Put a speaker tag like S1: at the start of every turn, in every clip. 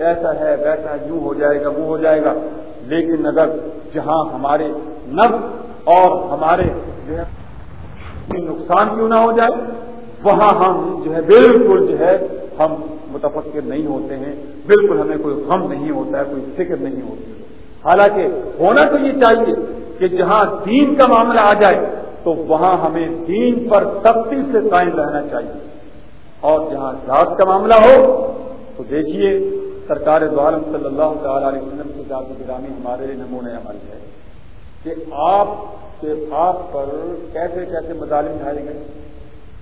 S1: ایسا ہے ویسا یوں ہو جائے گا، وہ ہو جائے گا۔ لیکن اگر جہاں ہمارے نب اور ہمارے جو ہے نقصان کیوں نہ ہو جائے، وہاں ہم جو ہے، بالکل جو ہے، ہم متفقر نہیں ہوتے ہیں۔ بالکل ہمیں کوئی غم نہیں ہوتا ہے، کوئی فکر نہیں ہوتی۔ حالانکہ ہونا تو یہ چاہیے کہ جہاں دین کا معاملہ آ جائے، تو وہاں ہمیں دین پر سختی سے قائم رہنا چاہیے۔ اور جہاں ذات کا معاملہ ہو، تو دیکھیے سرکار دوارم صلی اللہ تعالی علیہ وسلم کی ذات گرامی ہمارے لیے نمونۂ عمل ہے کہ آپ کے آپ پر کیسے کیسے مظالم ڈھائے گئے،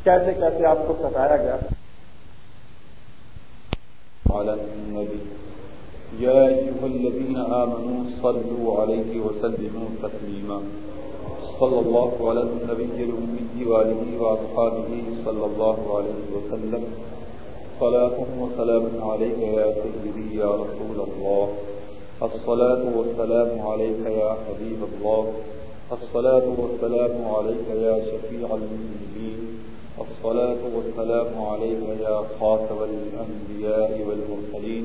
S1: کیسے کیسے آپ کو ستایا گیا۔
S2: يا أيها الذين آمنوا صلوا عليه وسلموا تسليما صلى الله على النبي الأمي وآله وأصحابه صلى الله عليه وسلم۔ صلاة وسلام عليك يا سيدي يا رسول الله. الصلاة والسلام عليك يا حبيب الله. الصلاة والسلام عليك يا شفيع المسلمين الصلاة والسلام عليك يا خاتم الأنبياء والمرسلين.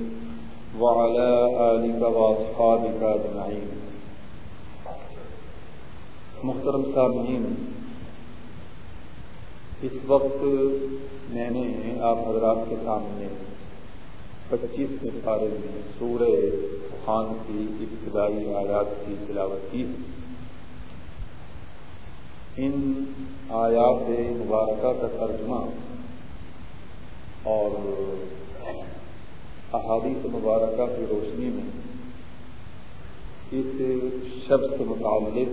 S2: وعلى آلك وأصحابك أجمعين. محترم سامعین اس وقت میں نے آپ حضرات کے سامنے پچیس پارے میں سورہ خان کی ابتدائی آیات کی تلاوت کی۔ ان آیات مبارکہ کا ترجمہ اور احادیث مبارکہ کی روشنی میں اس شب سے متعلق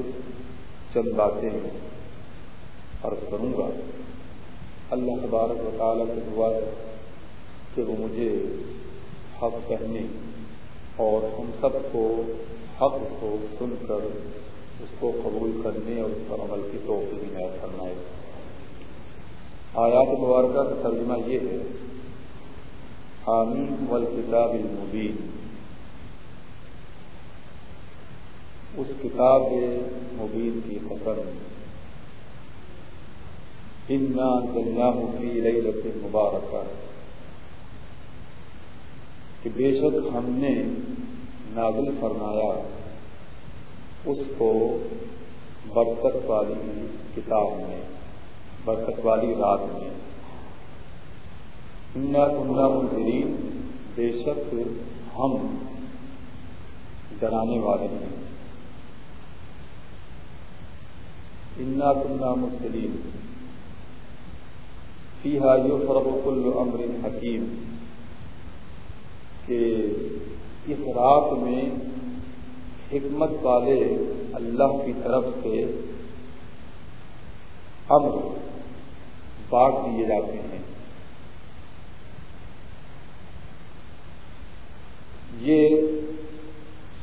S2: چند باتیں عرض کروں گا۔ اللہ تبارک و تعالیٰ سے دعا ہے کہ وہ مجھے حق کہنے اور ہم سب کو حق کو سن کر اس کو قبول کرنے اور اس پر عمل کی توفیق عنایت فرمائے۔ آیات مبارکہ کا ترجمہ یہ ہے حامیم والکتاب المبین۔ اس کتاب مبین کی قسم۔ فی لیلت مبارکہ کہ بے شک ہم نے نازل فرمایا اس کو برکت والی کتاب میں، برکت والی رات میں۔ انا کنہ منظرین بے شک ہم ڈرانے والے ہیں۔ انا کنہ مسلم فیحا یفرق کل امر حکیم کہ اس رات میں حکمت والے اللہ کی طرف سے امر بانٹ دیے جاتے ہیں۔ یہ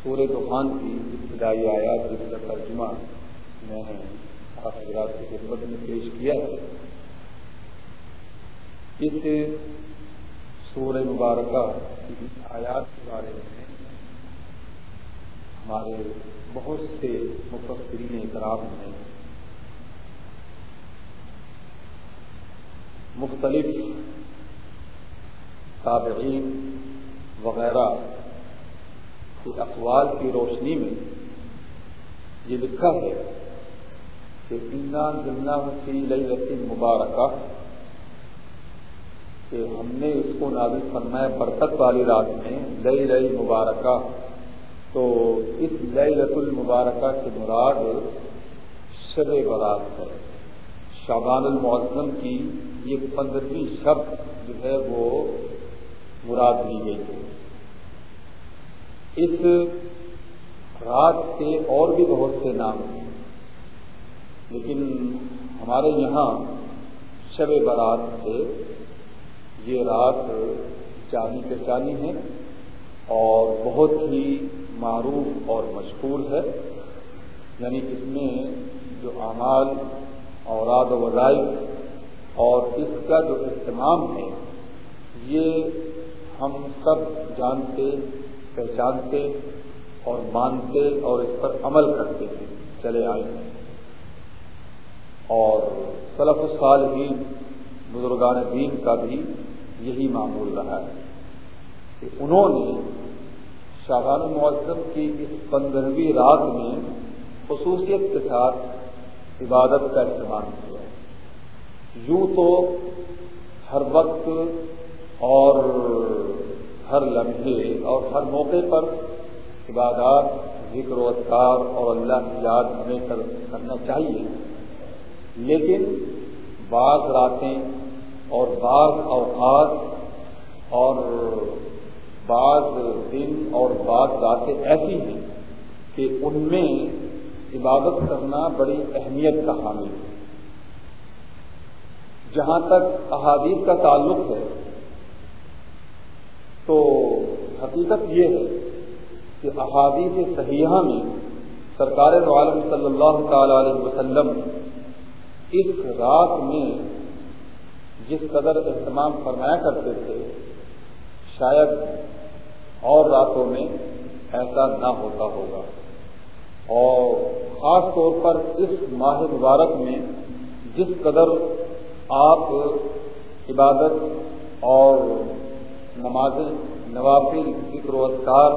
S2: سورہ طوفان کی ابتدائی آیات جس کا ترجمہ میں نے آپ حضرات کی خدمت میں پیش کیا ہے۔ اس سورہ مبارکہ کی آیات کے بارے میں ہمارے بہت سے مفسرین اکرام نے مختلف تابعین وغیرہ کے اقوال کی روشنی میں یہ لکھا ہے کہ، انا جمنا فی لئی مبارکہ کہ ہم نے اس کو نازل فرمایا برکت والی رات میں لئی لئی مبارکہ تو اس لئی رت المبارکہ سے مراد شب برات ہے۔ شابان المعظم کی یہ پندرہویں شب جو ہے وہ مراد لی گئی ہے۔ اس رات کے اور بھی بہت سے نام ہیں، لیکن ہمارے یہاں شب برات سے یہ رات جانی پہچانی ہے اور بہت ہی معروف اور مشہور ہے یعنی اس میں جو اعمال اوراد و وظائف اور اس کا جو اہتمام ہے، یہ ہم سب جانتے، پہچانتے اور مانتے اور اس پر عمل کرتے ہیں، چلے آئے ہیں۔ اور صلف الصالحین، بزرگان دین کا بھی یہی معمول رہا ہے کہ انہوں نے شاہان معظم کی اس پندرہویں رات میں خصوصیت کے ساتھ عبادت کا استعمال کیا۔ یوں تو ہر وقت اور ہر لمحے اور ہر موقع پر عبادات، ذکر و اذکار اور اللہ کی یاد ہمیں کرنا چاہیے۔ لیکن بعض راتیں اور بعض اوقات اور بعض دن اور بعض راتیں ایسی ہیں کہ ان میں عبادت کرنا بڑی اہمیت کا حامل ہے۔ جہاں تک احادیث کا تعلق ہے، تو حقیقت یہ ہے کہ احادیث صحیحہ میں سرکار عالم صلی اللہ تعالی علیہ وسلم اس رات میں جس قدر اہتمام فرمایا کرتے تھے، شاید اور راتوں میں ایسا نہ ہوتا ہوگا۔ اور خاص طور پر اس ماہ مبارک میں جس قدر آپ عبادت اور نمازیں، نوافل فکر و اذکار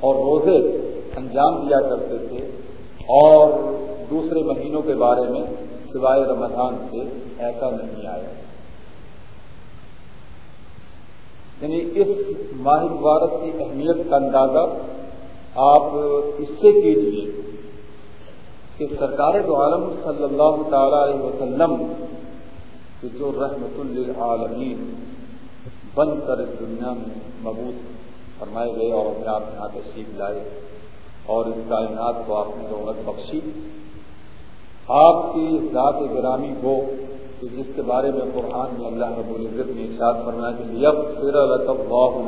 S2: اور روزے انجام دیا کرتے تھے اور دوسرے مہینوں کے بارے میں سوائے رمضان سے ایسا نہیں آیا۔ یعنی اس ماہ مبارک کی اہمیت کا اندازہ آپ اس سے کیجیے کہ سرکار دو عالم صلی اللہ تعالی علیہ وسلم کہ جو رحمت للعالمین بن کر اس دنیا میں مبوط فرمائے گئے اور اپنے آپ یہاں تشریف لائے اور اس کائنات کو آپ نے دولت بخشی، آپ کی ذات گرامی ہو کہ جس کے بارے میں قرآن میں اللہ رب العزت نے ارشاد فرمایا کہ یب فر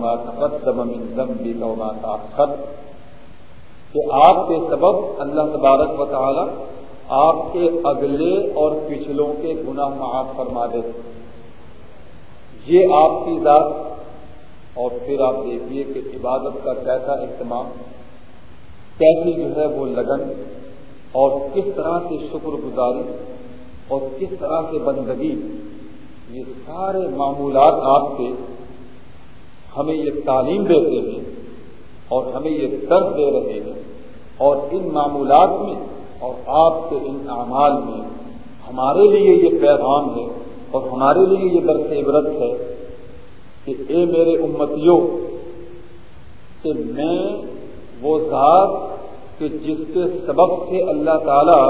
S2: ما تقدم من ذنبك وما تاخر کہ آپ کے سبب اللہ تبارک و تعالی آپ کے اگلے اور پچھلوں کے گناہ معاف فرما دے۔ یہ آپ کی ذات اور پھر آپ دیکھیے کہ عبادت کا کیسا اہتمام، کیسی جو ہے وہ لگن اور کس طرح سے شکر گزاری اور کس طرح سے بندگی یہ سارے معمولات آپ کے ہمیں یہ تعلیم دیتے ہیں اور ہمیں یہ درد دے رہے ہیں اور ان معمولات میں اور آپ کے ان اعمال میں ہمارے لیے یہ پیغام ہے اور ہمارے لیے یہ درس عبرت ہے کہ اے میرے امتیوں، کہ میں وہ ذات کہ جس کے سبب سے اللہ تعالی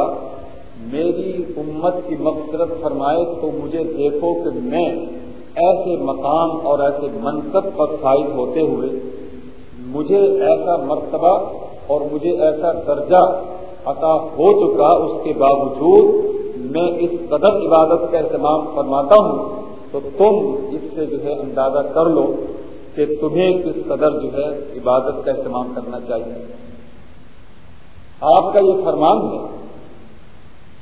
S2: میری امت کی مقصرت فرمائے تو مجھے دیکھو کہ میں ایسے مقام اور ایسے منصب پر فائد ہوتے ہوئے مجھے ایسا مرتبہ اور مجھے ایسا درجہ عطا ہو چکا اس کے باوجود میں اس قدر عبادت کا اہتمام فرماتا ہوں تو تم اس سے جو ہے اندازہ کر لو کہ تمہیں کس قدر جو ہے عبادت کا اہتمام کرنا چاہیے۔ آپ کا یہ فرمان ہے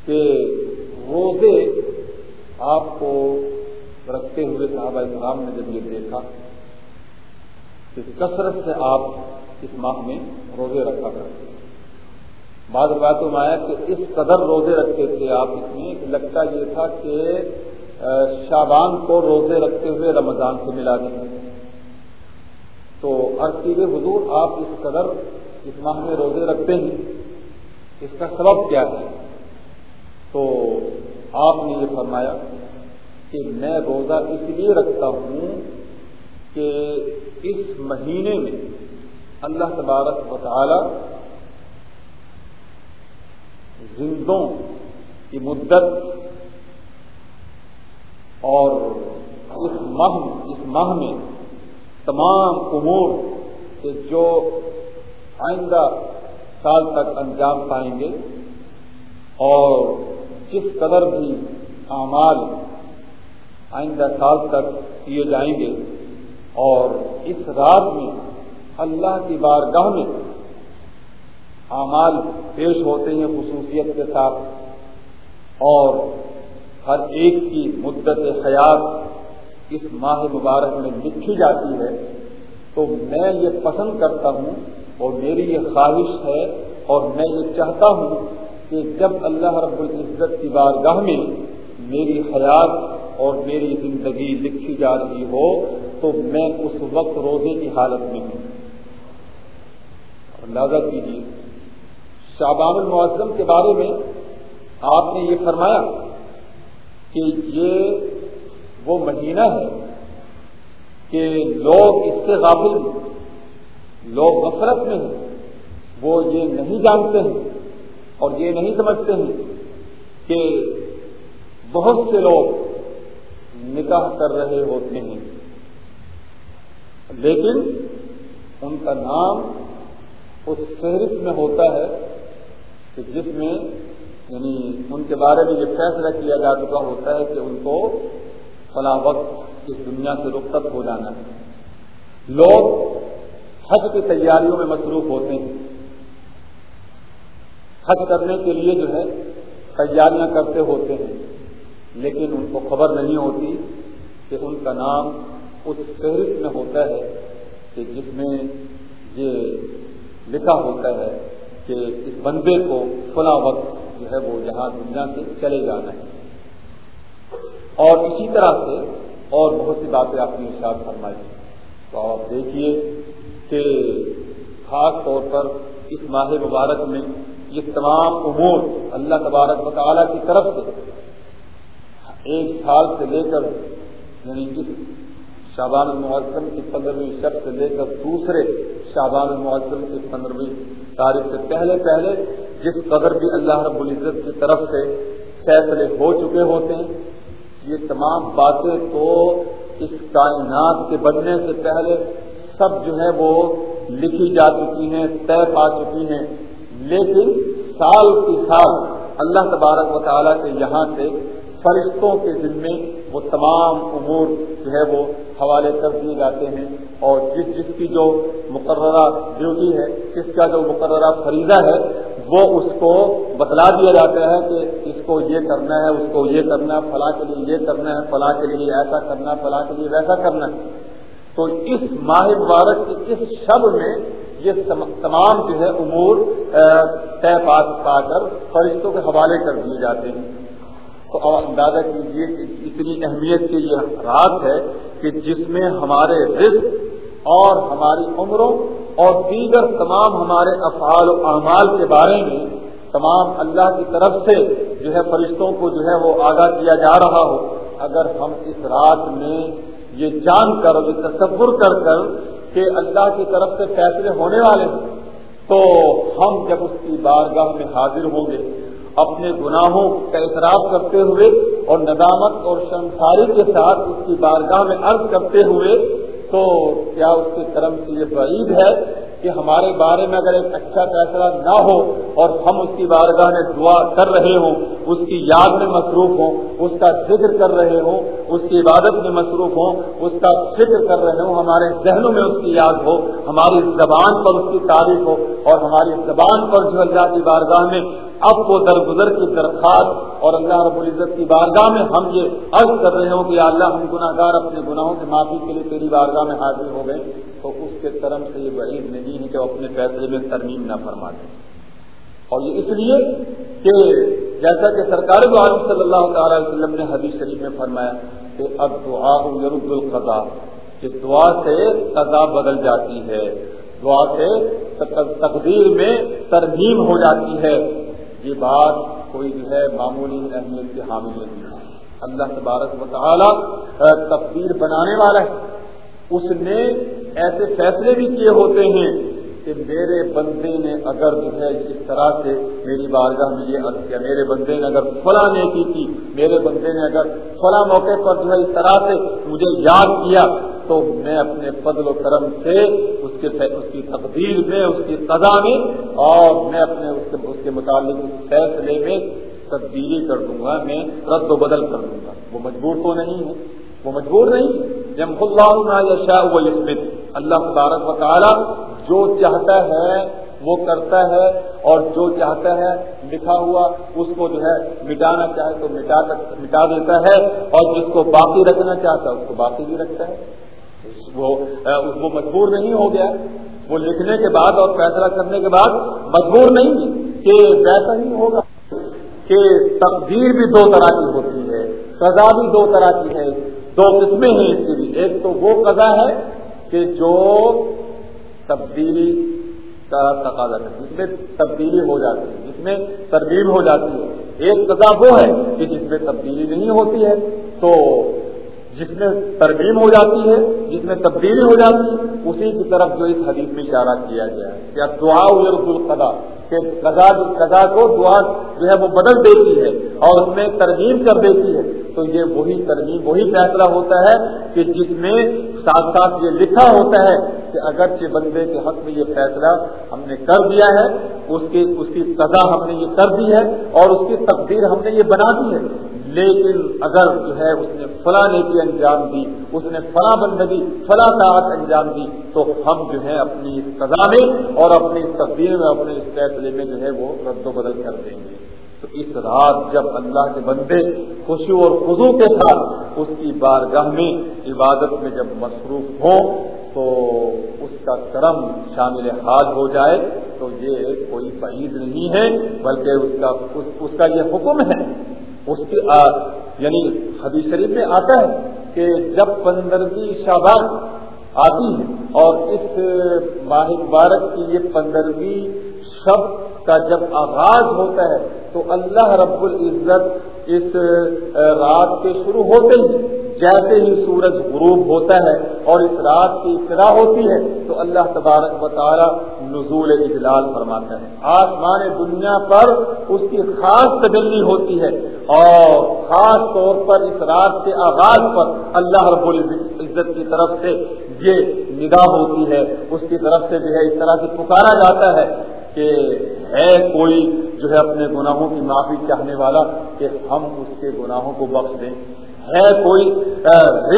S2: کہ روزے آپ کو رکھتے ہوئے صحابہ السلام نے جب یہ دیکھا کہ کثرت سے آپ اس ماہ میں روزے رکھا کرتے بعض باتوں میں آیا کہ اس قدر روزے رکھتے تھے آپ اس میں لگتا یہ تھا کہ شابان کو روزے رکھتے ہوئے رمضان سے ملا دیں۔ تو ارسیب حضور آپ اس قدر اس ماہ میں روزے رکھتے ہیں۔ اس کا سبب کیا ہے؟ تو آپ نے یہ فرمایا کہ میں روزہ اس لیے رکھتا ہوں کہ اس مہینے میں اللہ تبارک و تعالی زندوں کی مدت اور اس ماہ اس ماہ میں تمام امور کے جو آئندہ سال تک انجام پائیں گے اور جس قدر بھی اعمال آئندہ سال تک کیے جائیں گے اور اس رات میں اللہ کی بارگاہ میں اعمال پیش ہوتے ہیں خصوصیت کے ساتھ اور ہر ایک کی مدت حیات اس ماہ مبارک میں لکھی جاتی ہے، تو میں یہ پسند کرتا ہوں اور میری یہ خواہش ہے اور میں یہ چاہتا ہوں کہ جب اللہ رب العزت کی بارگاہ میں میری حیات اور میری زندگی لکھی جا رہی ہو، تو میں اس وقت روزے کی حالت میں ہوں۔ اندازہ کیجیے شابان المعظم کے بارے میں آپ نے یہ فرمایا کہ یہ وہ مہینہ ہے کہ لوگ اس سے غافل ہیں، لوگ غفرت میں ہیں، وہ یہ نہیں جانتے ہیں۔ اور یہ نہیں سمجھتے ہیں کہ بہت سے لوگ نکاح کر رہے ہوتے ہیں۔ لیکن ان کا نام اس فہرست میں ہوتا ہے کہ جس میں یعنی ان کے بارے میں یہ فیصلہ کیا جا چکا ہوتا ہے کہ ان کو فلاں وقت اس دنیا سے رخصت ہو جانا ہے۔ لوگ حج کی تیاریوں میں مصروف ہوتے ہیں۔ حج کرنے کے لیے جو ہے تیاریاں کرتے ہوتے ہیں، لیکن ان کو خبر نہیں ہوتی کہ ان کا نام اس فہرست میں ہوتا ہے کہ جس میں یہ لکھا ہوتا ہے کہ اس بندے کو فلاں وقت جو ہے وہ یہاں دنیا سے چلے جانا ہے۔ اور اسی طرح سے اور بہت سی باتیں آپ نے ارشاد فرمائی۔ تو آپ دیکھیے کہ خاص طور پر اس ماہ مبارک میں یہ تمام امور اللہ تبارک و تعالیٰ کی طرف سے ایک سال سے لے کر یعنی اس شابان المعظم کی پندرہویں شب سے لے کر دوسرے شابان المعظم کی پندرہویں تاریخ سے پہلے پہلے جس قدر بھی اللہ رب العزت کی طرف سے فیصلے ہو چکے ہوتے ہیں، یہ تمام باتیں تو اس کائنات کے بننے سے پہلے سب جو ہے وہ لکھی جا چکی ہیں، طے پا چکی ہیں۔ لیکن سال کی سال اللہ تبارک و تعالیٰ کے یہاں سے فرشتوں کے ذمے وہ تمام امور جو ہے وہ حوالے کر دیے جاتے ہیں اور جس جس کی جو مقررہ ڈیوٹی ہے، جس کا جو مقررہ فریضہ ہے، وہ اس کو بتلا دیا جاتا ہے کہ اس کو یہ کرنا ہے، اس کو یہ کرنا ہے، فلاں کے لیے یہ کرنا ہے، فلاں کے لیے ایسا کرنا ہے، فلاں کے لیے ویسا کرنا ہے۔ تو اس ماہ مبارک کی اس شب میں یہ تمام جو ہے امور طے پا کر فرشتوں کے حوالے کر دیے جاتے ہیں۔ تو اب اندازہ کیجیے کہ اتنی اہمیت کی یہ رات ہے کہ جس میں ہمارے رزق اور ہماری عمروں اور دیگر تمام ہمارے افعال و اعمال کے بارے میں تمام اللہ کی طرف سے جو ہے فرشتوں کو جو ہے وہ آگاہ کیا جا رہا ہو، اگر ہم اس رات میں یہ جان کر یہ تصور کر کر کہ اللہ کی طرف سے فیصلے ہونے والے ہیں تو ہم جب اس کی بارگاہ میں حاضر ہوں گے، اپنے گناہوں کا اعتراف کرتے ہوئے اور ندامت اور شمساری کے ساتھ اس کی بارگاہ میں عرض کرتے ہوئے، تو کیا اس کے کرم سے یہ بعید ہے کہ ہمارے بارے میں اگر ایک اچھا فیصلہ نہ ہو اور ہم اس کی بارگاہ میں دعا کر رہے ہوں، اس کی یاد میں مصروف ہوں، اس کا ذکر کر رہے ہوں، اس کی عبادت میں مصروف ہوں، اس کا فکر کر رہے ہوں، ہمارے ذہنوں میں اس کی یاد ہو، ہماری زبان پر اس کی تعریف ہو اور ہماری زبان پر جو اللہ کی بارگاہ میں اب وہ درگزر کی درخواست اور اللہ رب العزت کی بارگاہ میں ہم یہ عرض کر رہے ہوں کہ اللہ ہم گناہ گار اپنے گناہوں سے معافی کے لیے تیری بارگاہ میں حاضر ہو گئے تو اس کے طرف سے یہ بعید نہیں ہے کہ وہ اپنے فیصلے میں ترمیم نہ فرما دیں اور یہ اس لیے کہ جیسا کہ سرکار عالم صلی اللہ تعالی وسلم نے حدیث شریف میں فرمایا کہ اب دعا یرد القضا کہ دعا سے قضا بدل جاتی ہے۔ دعا سے تقدیر میں ترمیم ہو جاتی ہے۔ یہ بات کوئی جو ہے معمولی اہمیت کے حامل نہیں ہے۔ اللہ تبارک و تعالی تقدیر بنانے والا ہے۔ اس نے ایسے فیصلے بھی کیے ہوتے ہیں کہ میرے بندے نے اگر جو ہے اس طرح سے میری بارگاہ میں یہ عرض کیا، میرے بندے نے اگر فلاں نیکی کی، میرے بندے نے اگر فلاں موقع پر جو ہے اس طرح سے مجھے یاد کیا، تو میں اپنے فضل و کرم سے اس کے اس کی تقدیر میں، اس کی قضا میں اور میں اپنے اس کے اس کے متعلق فیصلے میں تبدیلی کر دوں گا، میں رد و بدل کر دوں گا۔ وہ مجبور تو نہیں ہے۔ وہ مجبور نہیں۔ جب اللہ یا شاہ اللہ تبارک و تعالی جو چاہتا ہے وہ کرتا ہے اور جو چاہتا ہے لکھا ہوا اس کو جو ہے مٹانا چاہے تو مٹا مٹا دیتا ہے اور جس کو باقی رکھنا چاہتا ہے اس کو باقی بھی رکھتا ہے۔ وہ وہ مجبور نہیں ہو گیا۔ وہ لکھنے کے بعد اور فیصلہ کرنے کے بعد مجبور نہیں کہ ویسا ہی ہوگا۔ کہ تقدیر بھی دو طرح کی ہوتی ہے، سزا بھی دو طرح کی ہے۔
S1: دو قسمیں ہیں اس کی ایک تو وہ قضا ہے کہ جو تبدیلی کا تقاضا ہے، جس میں تبدیلی ہو جاتی ہے، جس میں تربیب ہو جاتی ہے۔ ایک قضا وہ ہے کہ جس میں تبدیلی نہیں ہوتی ہے، تو جس میں ترمیم ہو جاتی ہے، جس میں تبدیلی ہو جاتی ہے، اسی کی طرف جو اس حدیث میں اشارہ کیا گیا ہے کیا دعا القدا کہ قضا قضا کو دعا جو ہے وہ بدل دیتی ہے اور اس میں ترمیم کر دیتی ہے۔ تو یہ وہی ترمیم وہی فیصلہ ہوتا ہے کہ جس میں ساتھ ساتھ یہ لکھا ہوتا ہے کہ اگرچہ بندے کے حق میں یہ فیصلہ ہم نے کر دیا ہے، اس کی اس کی قضا ہم نے یہ کر دی ہے اور اس کی تقدیر ہم نے یہ بنا دی ہے۔ لیکن اگر جو ہے اس نے فلاں نیکی انجام دی، اس نے فلاں بندگی، فلاں طاقت انجام دی، تو ہم جو ہے اپنی اس سزا میں اور اپنی اس تقدیر میں، اپنے اس فیصلے میں جو ہے وہ رد و بدل کر دیں گے۔ تو اس رات جب اللہ کے بندے خوشی اور خزو کے ساتھ اس کی بارگاہ میں عبادت میں جب مصروف ہوں، تو اس کا کرم شامل حال ہو جائے، تو یہ کوئی بعید نہیں ہے، بلکہ اس کا اس کا یہ حکم ہے اس کی یعنی حدیث شریف میں آتا ہے کہ جب پندرہویں شابان آتی ہے اور اس ماہ مبارک کی یہ پندرہویں شب کا جب آغاز ہوتا ہے تو اللہ رب العزت اس رات کے شروع ہوتے ہی جیسے ہی سورج غروب ہوتا ہے اور اس رات کی ابتدا ہوتی ہے تو اللہ تبارک و تعالی نزول اجلال فرماتا ہے۔ آسمان دنیا پر اس کی خاص تجلی ہوتی ہے اور خاص طور پر اس رات کے آغاز پر اللہ رب العزت کی طرف سے یہ نگاہ ہوتی ہے۔ اس کی طرف سے جو ہے اس طرح سے پکارا جاتا ہے۔ کہ ہے کوئی جو ہے اپنے گناہوں کی معافی چاہنے والا کہ ہم اس کے گناہوں کو بخش دیں۔ ہے کوئی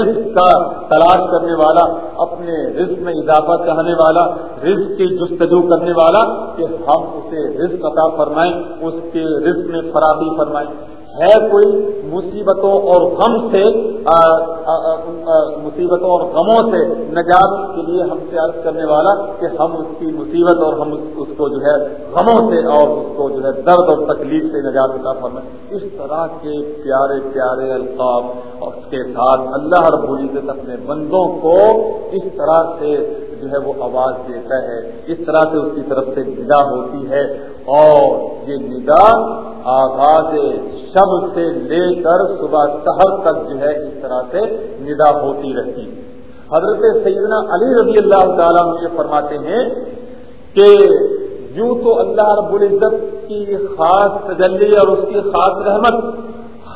S1: رزق کا تلاش کرنے والا، اپنے رزق میں اضافہ چاہنے والا، رزق کی جستجو کرنے والا کہ ہم اسے رزق عطا فرمائیں، اس کے رزق میں فراہی فرمائیں۔ ہے کوئی مصیبتوں اور غم سے مصیبتوں اور غموں سے نجات کے لیے ہم سے عرض کرنے والا کہ ہم اس کی مصیبت اور ہم اس کو جو ہے غموں سے اور اس کو جو ہے درد اور تکلیف سے نجات عطا فرمائیں اس طرح کے پیارے پیارے القاب اور اس کے ساتھ اللہ رب العزت اپنے بندوں کو اس طرح سے جو ہے وہ آواز دیتا ہے، اس طرح سے اس کی طرف سے نگاہ ہوتی ہے اور یہ نگاہ آغاز شب سے لے کر صبح شہر تک جو ہے اس طرح سے ندا ہوتی رہتی۔ حضرت سیدنا علی رضی اللہ تعالیٰ مجھے فرماتے ہیں کہ یوں تو اللہ رب العزت کی خاص تجلی اور اس کی خاص رحمت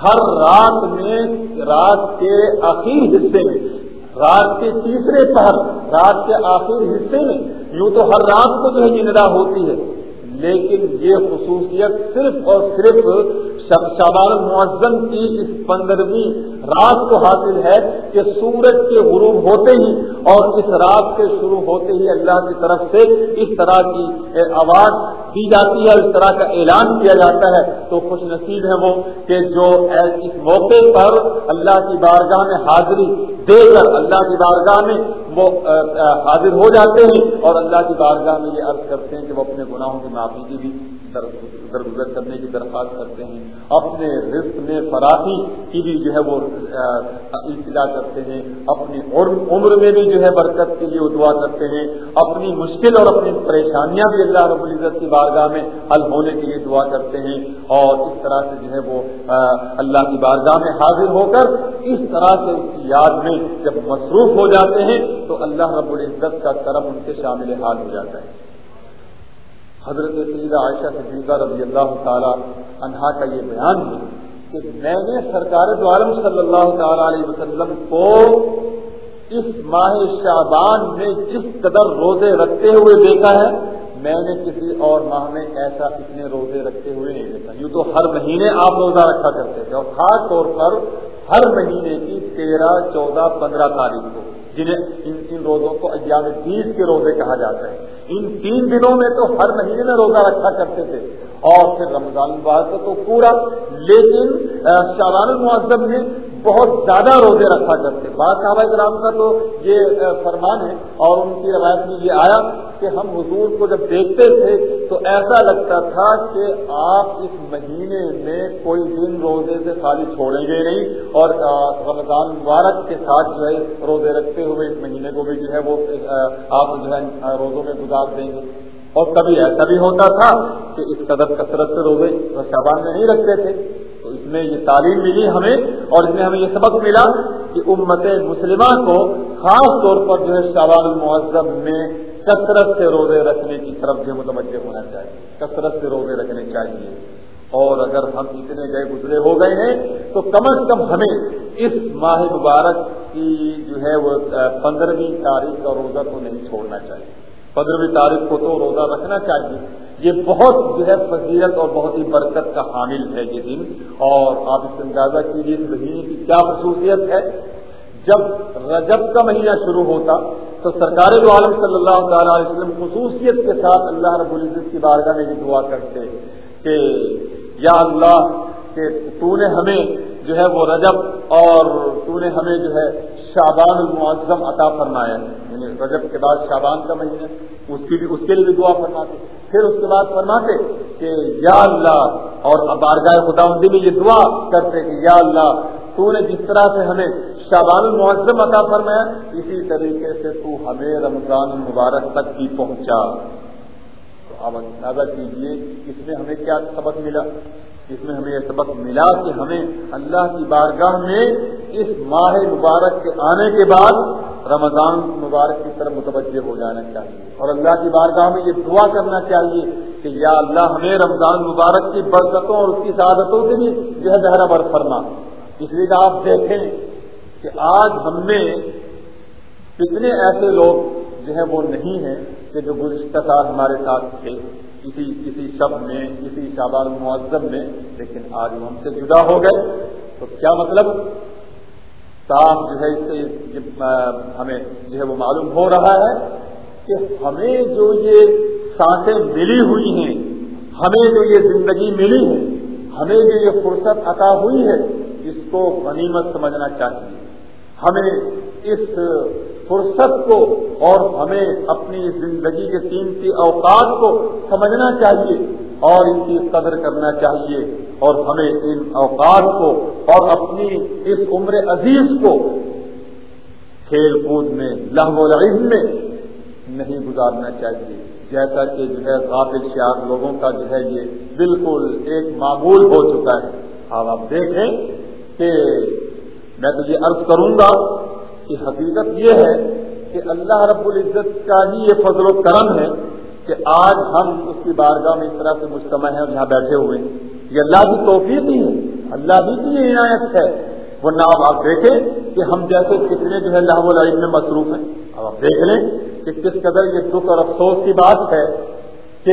S1: ہر رات میں، رات کے آخری حصے میں رات کے تیسرے پہر، رات کے آخری حصے میں، یوں تو ہر رات کو جو ہے ندا ہوتی ہے۔ لیکن یہ خصوصیت صرف اور صرف شبان معظم کی اس پندرہویں رات کو حاصل ہے کہ سورج کے غروب ہوتے ہی اور اس رات کے شروع ہوتے ہی اللہ کی طرف سے اس طرح کی آواز دی جاتی ہے اس طرح کا اعلان کیا جاتا ہے۔ تو خوش نصیب ہے وہ کہ جو اس موقع پر اللہ کی بارگاہ میں حاضری دے کر اللہ کی بارگاہ میں وہ حاضر ہو جاتے ہیں اور اللہ کی بارگاہ میں یہ عرض کرتے ہیں کہ وہ اپنے گناہوں کی معافی کی بھی۔ درگزر کرنے کی درخواست کرتے ہیں، اپنے رزق میں فراخی کی بھی جو ہے وہ اطلاع کرتے ہیں، اپنی عمر میں بھی جو ہے برکت کے لیے دعا کرتے ہیں، اپنی مشکل اور اپنی پریشانیاں بھی اللہ رب العزت کی بارگاہ میں حل ہونے کے لیے دعا کرتے ہیں اور اس طرح سے جو ہے وہ اللہ کی بارگاہ میں حاضر ہو کر اس طرح سے اس کی یاد میں جب مصروف ہو جاتے ہیں تو اللہ رب العزت کا کرم ان کے شامل حال ہو جاتا ہے۔ حضرت سیدہ عائشہ صدیقہ رضی اللہ تعالی عنہا کا یہ بیان ہے کہ میں نے سرکار عالم صلی اللہ تعالی علیہ وسلم کو اس ماہ شعبان میں جس قدر روزے رکھتے ہوئے دیکھا ہے، میں نے کسی اور ماہ میں ایسا اتنے روزے رکھتے ہوئے نہیں دیکھا۔ یوں تو ہر مہینے آپ روزہ رکھا کرتے تھے اور خاص طور پر ہر مہینے کی تیرہ، چودہ، پندرہ تاریخ کو، جنہیں ان ان روزوں کو ایام بیس کے روزے کہا جاتا ہے۔ ان تین دنوں میں تو ہر مہینے میں روزہ رکھا کرتے تھے۔ اور پھر رمضان مبارک تو پورا، لیکن شعبان المعظم نے بہت زیادہ روزے رکھا کرتے بعض صحابہ کرام کا تو یہ فرمان ہے اور ان کی روایت میں یہ آیا کہ ہم حضور کو جب دیکھتے تھے تو ایسا لگتا تھا کہ آپ اس مہینے میں کوئی دن روزے سے خالی چھوڑیں گے نہیں اور رمضان مبارک کے ساتھ جو ہے روزے رکھتے ہوئے اس مہینے کو بھی جو ہے وہ آپ جو ہے روزوں میں گزار دیں گے۔ اور کبھی ایسا بھی ہوتا تھا کہ اس قدر کثرت سے روزے شابان میں نہیں رکھتے تھے۔ میں یہ تعلیم ملی ہمیں اور اس میں ہمیں یہ سبق ملا کہ امت مسلمہ کو خاص طور پر جو ہے شعبان المعذب میں کثرت سے روزے رکھنے کی طرف جو متوجہ ہونا چاہیے، کثرت سے روزے رکھنے چاہیے۔ اور اگر ہم اتنے گئے گزرے ہو گئے ہیں، تو کم از کم ہمیں اس ماہ مبارک کی جو ہے وہ پندرہویں تاریخ کا روزہ کو نہیں چھوڑنا چاہیے۔ پندرہویں تاریخ کو تو روزہ رکھنا چاہیے۔ یہ بہت جو ہے فضیلت اور بہت ہی برکت کا حامل ہے یہ دن اور آپ اس اندازہ کیجیے اس مہینے کی کیا خصوصیت ہے۔ جب رجب کا مہینہ شروع ہوتا تو سرکار عالم صلی اللہ تعالی علیہ وسلم خصوصیت کے ساتھ اللہ رب العزت کی بارگاہ میں یہ دعا کرتے کہ یا اللہ کہ تو نے ہمیں جو ہے وہ رجب اور تو نے ہمیں جو ہے شابان المعظم عطا فرمایا یعنی رجب کے بعد شابان کا مہینہ اس کی بھی اس کے لیے بھی دعا فرماتے پھر اس کے بعد فرماتے کہ یا اللہ اور بارگاہ خدا مندی میں یہ دعا کرتے کہ یا اللہ، تو نے جس طرح سے ہمیں شابان المعظم عطا فرمایا، اسی طریقے سے تو ہمیں رمضان المبارک تک بھی پہنچا۔ تو اب اندازہ کیجیے اس میں ہمیں کیا سبق ملا، اس میں ہمیں یہ سبق ملا کہ ہمیں اللہ کی بارگاہ میں اس ماہ مبارک کے آنے کے بعد رمضان مبارک کی طرف متوجہ ہو جانا چاہیے۔ اور اللہ کی بارگاہ میں یہ دعا کرنا چاہیے کہ یا اللہ ہمیں رمضان مبارک کی برکتوں اور اس کی سعادتوں سے بھی جو ہے بہرا بر فرما۔ اس لیے کہ آپ دیکھیں کہ آج ہم میں کتنے ایسے لوگ جو ہے وہ نہیں ہیں کہ جو گزشتہ سال ہمارے ساتھ تھے کسی کسی شب میں کسی شابان معذب میں، لیکن آج وہ ہم سے جدا ہو گئے۔ تو کیا مطلب؟ صاف جو ہے اس سے ہمیں جو ہے وہ معلوم ہو رہا ہے کہ ہمیں جو یہ سانسیں ملی ہوئی ہیں، ہمیں جو یہ زندگی ملی ہے، ہمیں جو یہ فرصت عطا ہوئی ہے، اس کو غنیمت سمجھنا چاہیے۔ ہمیں اس فرصت کو اور ہمیں اپنی زندگی کے قیمتی اوقات کو سمجھنا چاہیے اور ان کی قدر کرنا چاہیے اور ہمیں ان اوقات کو اور اپنی اس عمر عزیز کو کھیل کود میں، لہو لعب میں نہیں گزارنا چاہیے۔ جیسا کہ جو ہے غافل شیار لوگوں کا جو ہے یہ بالکل ایک معمول ہو چکا ہے۔ اب آپ دیکھیں کہ میں تو یہ عرض کروں گا کہ حقیقت یہ ہے کہ اللہ رب العزت کا ہی یہ فضل و کرم ہے کہ آج ہم اس کی بارگاہ میں اس طرح سے مجتمع ہیں اور یہاں بیٹھے ہوئے ہیں۔ یہ اللہ کی توفیق ہی ہے۔ اللہ بھی کی یہ عنایت ہے۔ ورنہ اب آپ دیکھیں کہ ہم جیسے کتنے جو ہے اللہ العلم میں مصروف ہیں۔ اب آپ دیکھ لیں کہ کس قدر یہ دکھ اور افسوس کی بات ہے کہ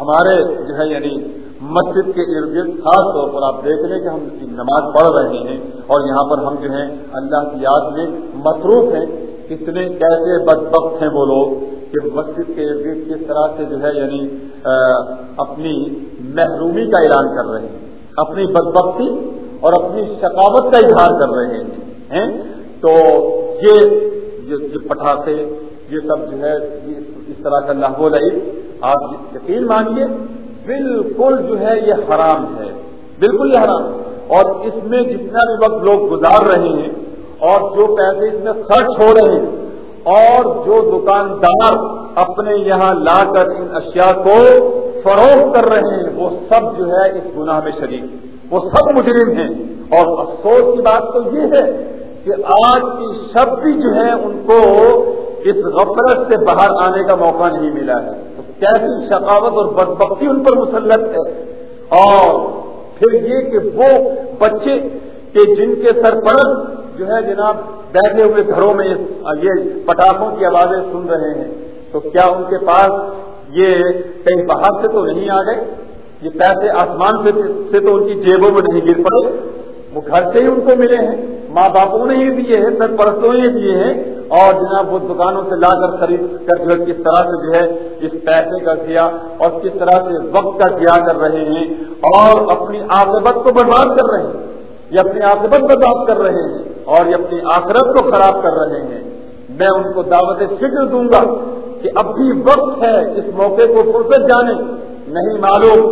S1: ہمارے جو ہے یعنی مسجد کے ارد گرد، خاص طور پر آپ دیکھ لیں کہ ہم نماز پڑھ رہے ہیں اور یہاں پر ہم جو ہیں، اللہ کی یاد میں مصروف ہیں۔ کتنے کیسے بدبخت ہیں وہ لوگ کہ مسجد کے ارد گرد کس طرح سے جو ہے یعنی اپنی محرومی کا اعلان کر رہے ہیں۔ اپنی بدبختی اور اپنی ثقافت کا اظہار کر رہے ہیں۔ تو یہ پٹاخے، یہ سب جو ہے اس طرح کا لاہو لئی آپ یقین مانیے بالکل جو ہے یہ حرام ہے۔ بالکل یہ حرام۔ اور اس میں جتنا بھی وقت لوگ گزار رہے ہیں اور جو پیسے اس میں خرچ ہو رہے ہیں اور جو دکاندار اپنے یہاں لا کر ان اشیاء کو فروخت کر رہے ہیں، وہ سب جو ہے اس گناہ میں شریک وہ سب مجرم ہیں۔ اور افسوس کی بات تو یہ ہے کہ آج کی شب بھی جو ہے ان کو اس غفلت سے باہر آنے کا موقع نہیں ملا ہے۔ کیسی شقاوت اور بدبختی ان پر مسلط ہے۔ اور پھر یہ کہ وہ بچے کہ جن کے سرپرست جو ہے جناب بیٹھے ہوئے گھروں میں یہ پٹاخوں کی آوازیں سن رہے ہیں، تو کیا ان کے پاس یہ کہیں باہر سے تو نہیں آ گئے؟ یہ پیسے آسمان سے تو ان کی جیبوں میں نہیں گر پڑے۔ وہ گھر سے ہی ان کو ملے ہیں۔ ماں باپوں نے ہی دیے ہیں، سرپرستوں نے دیے ہیں۔ اور جناب وہ دکانوں سے لا کر خرید کر جو ہے کس طرح سے جو ہے اس پیسے کا کیا اور کس طرح سے وقت کا کیا کر رہے ہیں اور اپنی عاقبت کو برباد کر رہے ہیں، یہ اپنی عاقبت برباد کر رہے ہیں اور یہ اپنی آخرت کو خراب کر رہے ہیں۔ میں ان کو دعوت فکر دوں گا کہ اب بھی وقت ہے اس موقع کو فرصت جانے، نہیں معلوم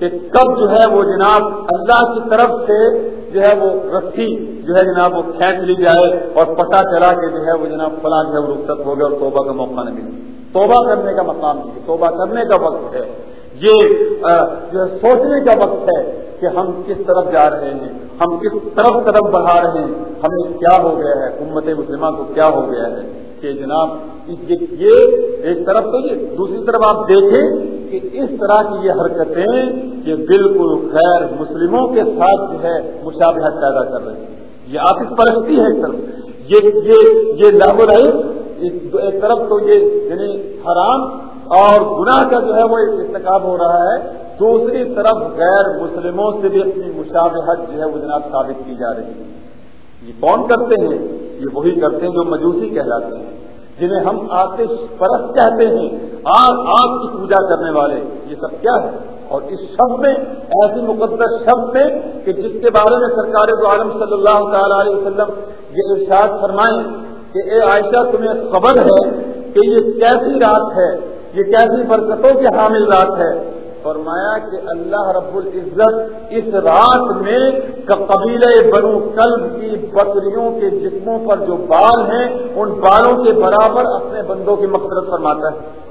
S1: کہ کب جو ہے وہ جناب اللہ کی طرف سے جو ہے وہ رسی جو ہے جناب وہ کھینچ لی جائے اور پتہ چلا کہ جو ہے وہ جناب فلاں جو ہے وہ رخصت ہو گیا اور توبہ کا موقع نہیں ملے توبہ کرنے کا مقام نہیں توبہ کرنے کا وقت ہے۔ یہ جو ہے سوچنے کا وقت ہے کہ ہم کس طرف جا رہے ہیں، ہم کس طرف طرف بڑھا رہے ہیں، ہمیں کیا ہو گیا ہے، امت مسلمہ کو کیا ہو گیا ہے۔ کہ جناب یہ ایک طرف تو یہ، دوسری طرف آپ دیکھیں کہ اس طرح کی یہ حرکتیں یہ بالکل خیر مسلموں کے ساتھ جو ہے مشابہت پیدا کر رہی ہیں۔ یہ آتش پرستی ہے ایک طرف۔ یہ یہ یہ لاگو رہے ایک طرف تو یہ یعنی حرام اور گناہ کا جو ہے وہ انتخاب ہو رہا ہے۔ دوسری طرف غیر مسلموں سے بھی اپنی مشابہت جو ہے وہ جناب ثابت کی جا رہی ہے۔ یہ کون کرتے ہیں؟ یہ وہی کرتے ہیں جو مجوسی کہلاتے ہیں، جنہیں ہم آتش پرست کہتے ہیں آگ آگ کی پوجا کرنے والے، یہ سب کیا ہے؟ اور اس شبد میں، ایسی مقدس شبد میں، کہ جس کے بارے میں سرکار تو عالم صلی اللہ تعالی علیہ وسلم یہ ارشاد فرمائیں کہ اے عائشہ، تمہیں خبر ہے کہ یہ کیسی رات ہے؟ یہ کیسی برکتوں کی حامل رات ہے؟ فرمایا کہ اللہ رب العزت اس رات میں قبیلہ بنو کلب کی بکریوں کے جسموں پر جو بال ہیں، ان بالوں کے برابر اپنے بندوں کی مقصد فرماتا ہے۔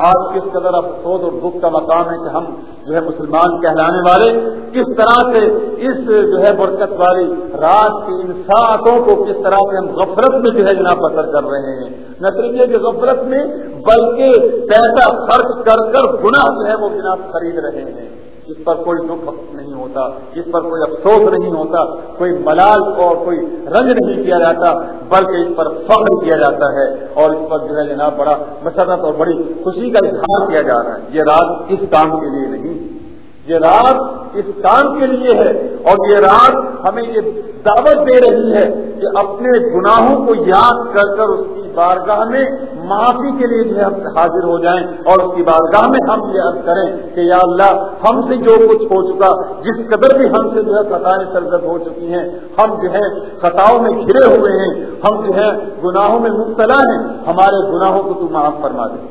S1: آج کس قدر افسوس اور دکھ کا مقام ہے کہ ہم جو ہے مسلمان کہلانے والے کس طرح سے اس جو ہے برکت والی رات کی ان ساتوں کو کس طرح سے ہم غفرت میں جو ہے جناب بسر کر رہے ہیں؟ نہ صرف یہ غفرت میں، بلکہ پیسہ خرچ کر کر گناہ جو ہے وہ جناب خرید رہے ہیں۔ اس پر کوئی دکھ نہیں ہوتا اس پر کوئی افسوس نہیں ہوتا، کوئی ملال اور کوئی رنج نہیں کیا جاتا، بلکہ اس پر فخر کیا جاتا ہے۔ اور اس پر جو ہے جناب، بڑا مسرت اور بڑی خوشی کا اظہار کیا جا رہا ہے۔ یہ رات اس کام کے لیے نہیں۔ یہ رات اس کام کے لیے ہے اور یہ رات ہمیں یہ دعوت دے رہی ہے کہ اپنے گناہوں کو یاد کر کر اس کی بارگاہ میں معافی کے لیے ہم حاضر ہو جائیں اور اس کی بارگاہ میں ہم یہ عرض کریں کہ یا اللہ ہم سے جو کچھ ہو چکا، جس قدر بھی ہم سے جو ہے خطائیں سرگرد ہو چکی ہیں، ہم جو ہے خطاؤں میں گھرے ہوئے ہیں، ہم جو ہے گناہوں میں مبتلا ہیں، ہمارے گناہوں کو تو معاف فرما دیں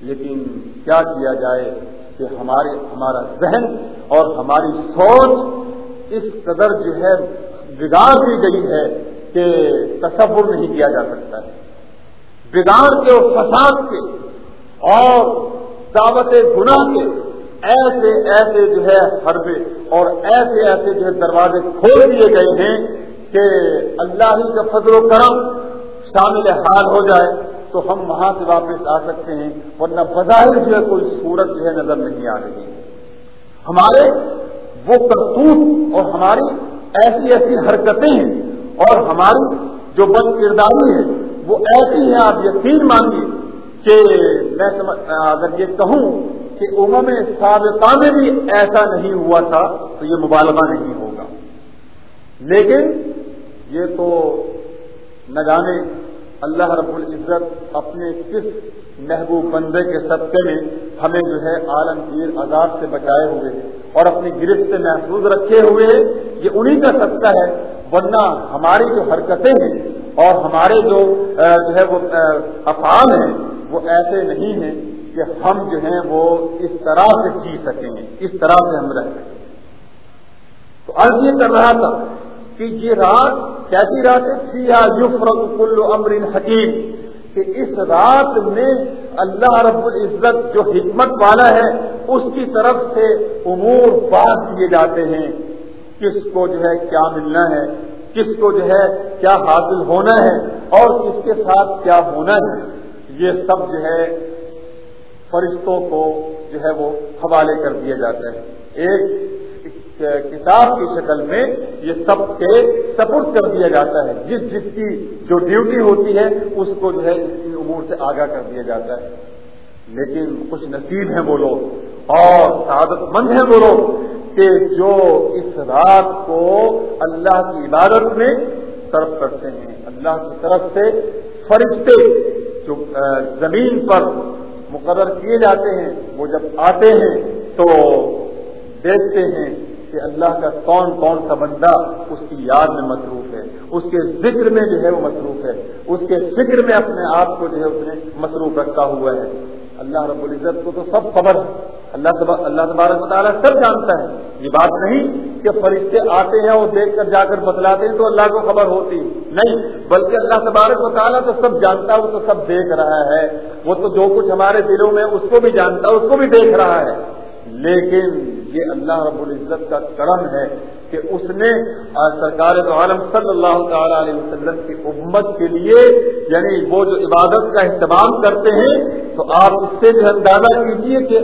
S1: لیکن کیا کیا جائے؟ کہ ہمارے، ہمارا ذہن اور ہماری سوچ اس قدر جو ہے بگاڑ دی گئی ہے کہ تصور نہیں کیا جا سکتا ہے۔ بگاڑ کے اور فساد کے اور دعوت گناہ کے ایسے ایسے جو ہے حربے اور ایسے ایسے جو ہے دروازے کھول دیے گئے ہیں کہ اللہ ہی کا فضل و کرم شامل حال ہو جائے۔ تو ہم وہاں سے واپس آ سکتے ہیں، ورنہ بظاہر جو ہے کوئی صورت جو ہے نظر نہیں آ رہی۔ ہمارے وہ کرتوت اور ہماری ایسی ایسی حرکتیں ہیں اور ہماری جو بد کرداری ہے وہ ایسی ہے آپ یقین مانگیے کہ میں اگر یہ کہوں کہ عمر میں سابقہ میں بھی ایسا نہیں ہوا تھا، تو یہ مبالغہ نہیں ہوگا۔ لیکن یہ تو نہ جانے اللہ رب العزت اپنے کس محبوب بندے کے صدقے میں ہمیں جو ہے عالمگیر عذاب سے بچائے ہوئے اور اپنی گرفت سے محفوظ رکھے ہوئے یہ انہی کا صدقہ ہے۔ ورنہ ہماری جو حرکتیں ہیں اور ہمارے جو جو ہے وہ افعال ہیں، وہ ایسے نہیں ہیں کہ ہم جو ہیں وہ اس طرح سے جی سکیں، اس طرح سے ہم رہ سکیں۔ تو عرض یہ کر رہا تھا کہ یہ رات کیسی رات ہے؟ یفرق کل امر حکیم۔ کہ اس رات میں اللہ رب العزت جو حکمت والا ہے، اس کی طرف سے امور بات کیے جاتے ہیں۔ کس کو جو ہے کیا ملنا ہے؟ کس کو جو ہے کیا حاصل ہونا ہے؟ اور کس کے ساتھ کیا ہونا ہے؟ یہ سب جو ہے فرشتوں کو جو ہے وہ حوالے کر دیا جاتا ہے۔ ایک کتاب کی شکل میں یہ سب کے سپورٹ کر دیا جاتا ہے۔ جس جس کی جو ڈیوٹی ہوتی ہے، اس کو جو ہے، اس کی امور سے آگاہ کر دیا جاتا ہے۔ لیکن کچھ نصیب ہیں وہ لوگ، اور سعادت مند ہیں وہ لوگ کہ جو اس رات کو اللہ کی عبادت میں صرف کرتے ہیں۔ اللہ کی طرف سے فرشتے جو زمین پر مقرر کیے جاتے ہیں، وہ جب آتے ہیں تو دیکھتے ہیں کہ اللہ کا کون کون سا بندہ اس کی یاد میں مصروف ہے، اس کے ذکر میں جو ہے وہ مصروف ہے، اس کے فکر میں اپنے آپ کو جو ہے اس نے مصروف رکھا ہوا ہے۔ اللہ رب العزت کو تو سب خبر ہے۔ اللہ اللہ تبارک مطالعہ سب جانتا ہے۔ یہ بات نہیں کہ فرشتے آتے ہیں اور دیکھ کر جا کر بتلاتے ہیں تو اللہ کو خبر ہوتی۔ نہیں، بلکہ اللہ تبارک مطالعہ تو سب جانتا ہے وہ تو سب دیکھ رہا ہے۔ وہ تو جو کچھ ہمارے دلوں میں اس کو بھی جانتا ہے اس کو بھی دیکھ رہا ہے۔ لیکن یہ اللہ رب العزت کا کرم ہے کہ اس نے سرکار تو عالم صلی اللہ تعالی علیہ وسلم کی امت کے لیے یعنی وہ جو عبادت کا اہتمام کرتے ہیں، تو آپ اس سے جو اندازہ کیجیے کہ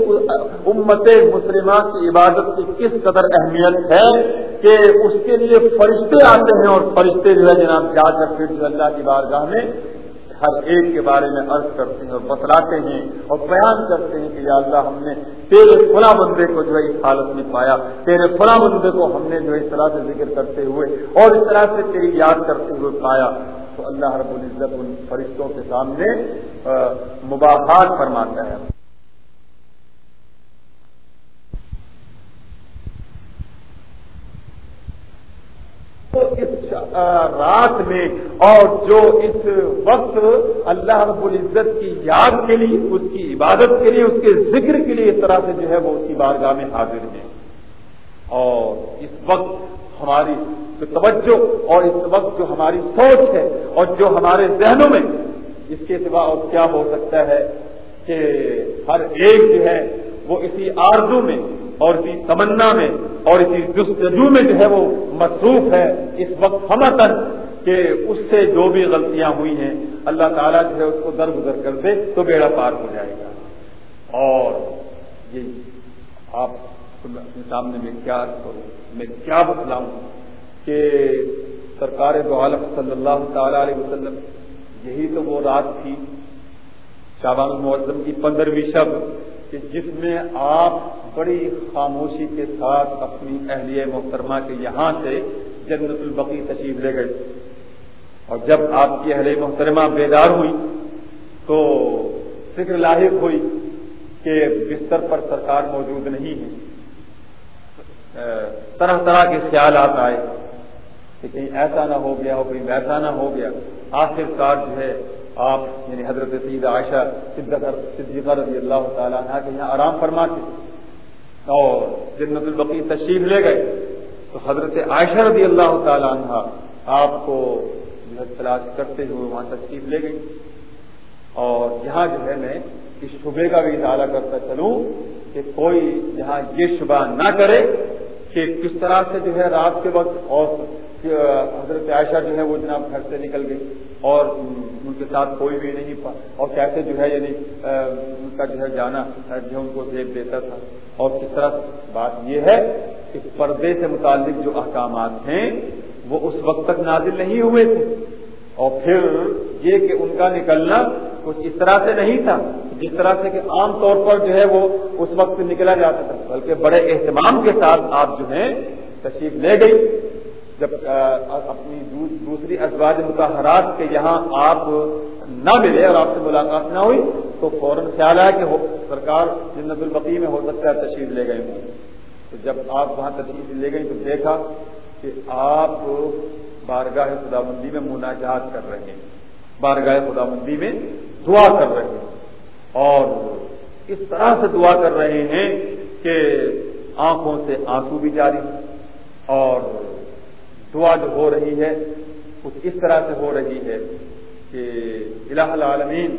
S1: امت مسلمہ کی عبادت کی کس قدر اہمیت ہے کہ اس کے لیے فرشتے آتے ہیں اور فرشتے جو ہے جناب جا کر پھر جو اللہ کی بارگاہ میں ہر ایک کے بارے میں عرض کرتے ہیں اور بتلاتے ہیں اور بیان کرتے ہیں کہ یا اللہ ہم نے تیرے فلاں بندے کو جو ہے اس حالت میں پایا، تیرے فلاں بندے کو ہم نے جو ہے اس طرح سے ذکر کرتے ہوئے اور اس طرح سے تیری یاد کرتے ہوئے پایا۔ تو اللہ رب العزت ان فرشتوں کے سامنے مباحات فرماتا ہے اس رات میں اور جو اس وقت اللہ رب العزت کی یاد کے لیے، اس کی عبادت کے لیے، اس کے ذکر کے لیے اس طرح سے جو ہے وہ اس کی بارگاہ میں حاضر ہیں۔ اور اس وقت ہماری جو توجہ اور اس وقت جو ہماری سوچ ہے اور جو ہمارے ذہنوں میں، اس کے سوا اور کیا ہو سکتا ہے کہ ہر ایک جو ہے وہ اسی آرزو میں اور اسی تمنا میں اور اسی جستجو میں جو ہے وہ مصروف ہے، اس وقت ہم کہ اس سے جو بھی غلطیاں ہوئی ہیں، اللہ تعالیٰ جو ہے اس کو درگزر کر دے تو بیڑا پار ہو جائے گا۔ اور یہ آپ اپنے سامنے میں کیا کروں میں کیا بتلاؤں کہ سرکار دو عالم صلی اللہ تعالی علیہ وسلم، یہی تو وہ رات تھی شابان المعظم کی پندرہویں شب، کہ جس میں آپ بڑی خاموشی کے ساتھ اپنی اہلیہ محترمہ کے یہاں سے جنت البقی تشریف لے گئے۔ اور جب آپ کی اہل محترمہ بیدار ہوئی تو فکر لاحق ہوئی کہ بستر پر سرکار موجود نہیں ہے۔ طرح طرح کے خیالات آئے کہ کہیں ایسا نہ ہو گیا ہو، کہیں ویسا نہ ہو گیا۔ آخر کار جو ہے آپ یعنی حضرت سید عائشہ صدیقہ رضی اللہ تعالیٰ کے یہاں آرام فرماتے۔ اور جنت البقی تشریف لے گئے۔ تو حضرت عائشہ رضی اللہ تعالیٰ عنہ آپ کو جو ہے تلاش کرتے ہوئے وہاں تشریف لے گئی اور یہاں جو ہے میں اس شبے کا بھی اضافہ کرتا چلوں کہ کوئی یہاں یہ شبہ نہ کرے کہ کس طرح سے جو ہے رات کے وقت اور حضرت عائشہ جو ہے وہ جناب گھر سے نکل گئی اور ان کے ساتھ کوئی بھی نہیں پا اور کیسے جو ہے یعنی ان کا جو ہے جانا جو ان کو دیکھ دیتا تھا۔ اور کس طرح بات یہ ہے کہ پردے سے متعلق جو احکامات ہیں، وہ اس وقت تک نازل نہیں ہوئے تھے۔ اور پھر یہ کہ ان کا نکلنا کچھ اس طرح سے نہیں تھا، جس طرح سے کہ عام طور پر جو ہے وہ اس وقت نکلا جاتا تھا، بلکہ بڑے اہتمام کے ساتھ آپ جو ہیں تشریف لے گئی جب اپنی دوسری ازواج متحرات کے یہاں آپ نہ ملے اور آپ سے ملاقات نہ ہوئی، تو فوراً خیال آیا کہ سرکار جنت البقی میں ہو سکتا ہے تشریف لے گئے۔ ہوں تو جب آپ وہاں تشریف لے گئی تو دیکھا کہ آپ بارگاہ خدا مندی میں مناجات کر رہے ہیں۔ بارگاہ خدا مندی میں دعا کر رہے ہیں۔ اور اس طرح سے دعا کر رہے ہیں کہ آنکھوں سے آنسو بھی جاری اور دعا جو ہو رہی ہے، کچھ اس طرح سے ہو رہی ہے کہ الہ العالمین،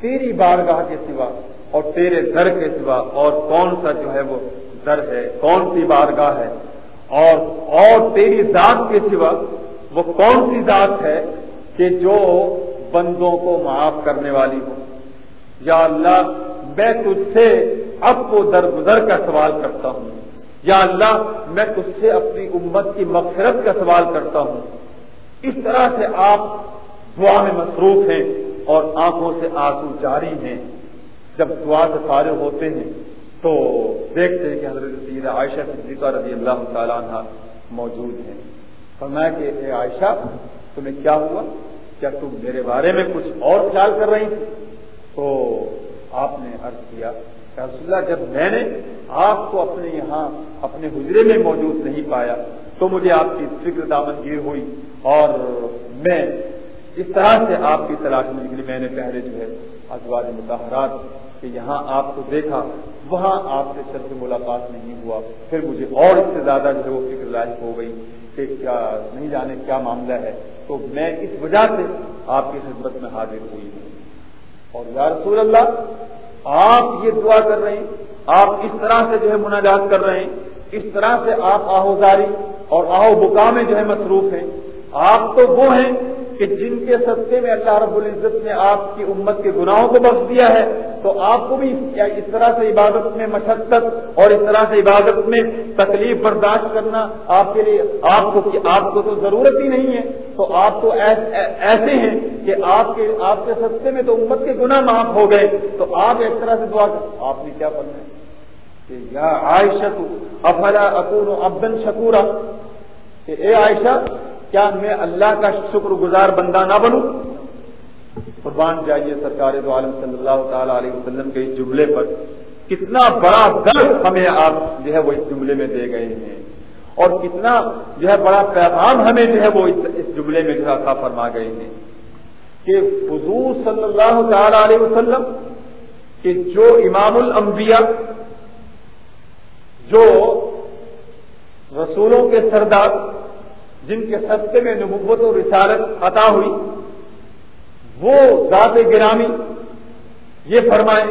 S1: تیری بارگاہ کے سوا اور تیرے در کے سوا اور کون سا جو ہے وہ در ہے، کون سی بارگاہ ہے؟ اور اور تیری ذات کے سوا وہ کون سی ذات ہے کہ جو بندوں کو معاف کرنے والی ہو؟ یا اللہ، میں تجھ سے اب کو در گزر کا سوال کرتا ہوں۔ یا اللہ، میں تجھ سے اپنی امت کی مغفرت کا سوال کرتا ہوں۔ اس طرح سے آپ دعا میں مصروف ہیں اور آنکھوں سے آنسو جاری ہیں۔ جب دعا سے فارغ ہوتے ہیں تو دیکھتے ہیں کہ حضرت سید عائشہ صدیقہ رضی اللہ تعالیٰ عنہ موجود ہیں۔ فرمایا کہ اے عائشہ، تمہیں کیا ہوا؟ کیا تم میرے بارے میں کچھ اور خیال کر رہی تھی؟ تو آپ نے عرض کیا رسول اللہ، جب میں نے آپ کو اپنے یہاں، اپنے حجرے میں موجود نہیں پایا، تو مجھے آپ کی فکر دامنگیر ہوئی اور میں اس طرح سے آپ کی تلاش میں نکلی۔ میں نے پہلے جو ہے ازواج مظاہرات کہ یہاں آپ کو دیکھا، وہاں آپ سے چل سے ملاقات نہیں ہوا۔ پھر مجھے اور اس سے زیادہ جو ہے وہ فکر لاحق ہو گئی کہ کیا نہیں جانے، کیا معاملہ ہے۔ تو میں اس وجہ سے آپ کی خدمت میں حاضر ہوئی۔ ہوں اور یا رسول اللہ آپ یہ دعا کر رہے ہیں، آپ اس طرح سے جو ہے مناجات کر رہے ہیں، اس طرح سے آپ آہوزاری اور آہو بکا میں جو ہے مصروف ہیں۔ آپ تو وہ ہیں کہ جن کے سستے میں اللہ رب العزت نے آپ کی امت کے گناہوں کو بخش دیا ہے، تو آپ کو بھی اس طرح سے عبادت میں مشقت اور اس طرح سے عبادت میں تکلیف برداشت کرنا آپ کے لیے، آپ کو آپ کو تو ضرورت ہی نہیں ہے۔ تو آپ تو ایسے ہیں کہ آپ کے آپ کے سستے میں تو امت کے گناہ معاف ہو گئے۔ تو آپ ایک طرح سے دعا کر آپ نے کیا پڑھنا ہے کہ یا عائشہ افلا اکون ابن شکورا؟ کہ اے عائشہ کیا میں اللہ کا شکر گزار بندہ نہ بنوں؟ قربان جائیے سرکار دو عالم صلی اللہ تعالی علیہ وسلم کے اس جملے پر۔ کتنا بڑا درد ہمیں آپ جو ہے وہ اس جملے میں دے گئے ہیں۔ اور کتنا جو ہے بڑا پیغام ہمیں جو ہے وہ اس جملے میں جو ہے فرما گئے ہیں۔ کہ حضور صلی اللہ تعالی علیہ وسلم کہ جو امام الانبیاء، جو رسولوں کے سردار جن کے سستے میں نبوت و رسالت عطا ہوئی، وہ ذات گرامی یہ فرمائے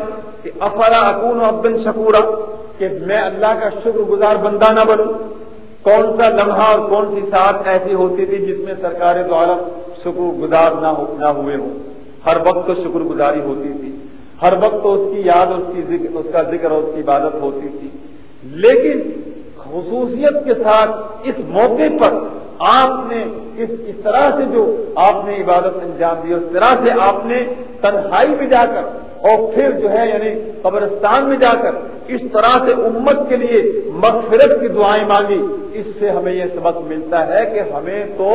S1: کہ افرا اکون و ابن شکورا، کہ میں اللہ کا شکر گزار بندہ نہ بنوں۔ کون سا لمحہ اور کون سی ساتھ ایسی ہوتی تھی جس میں سرکار دوارا شکر گزار نہ ہوئے ہوں؟ ہر وقت تو شکر گزاری ہوتی تھی۔ ہر وقت تو اس کی یاد، اس کی ذکر اس کا ذکر اور اس کی عبادت ہوتی تھی۔ لیکن خصوصیت کے ساتھ اس موقع پر آپ نے اس اس طرح سے جو آپ نے عبادت انجام دی، اس طرح سے آپ نے تنہائی میں جا کر اور پھر جو ہے یعنی قبرستان میں جا کر اس طرح سے امت کے لیے مغفرت کی دعائیں مانگی، اس سے ہمیں یہ سبق ملتا ہے کہ ہمیں تو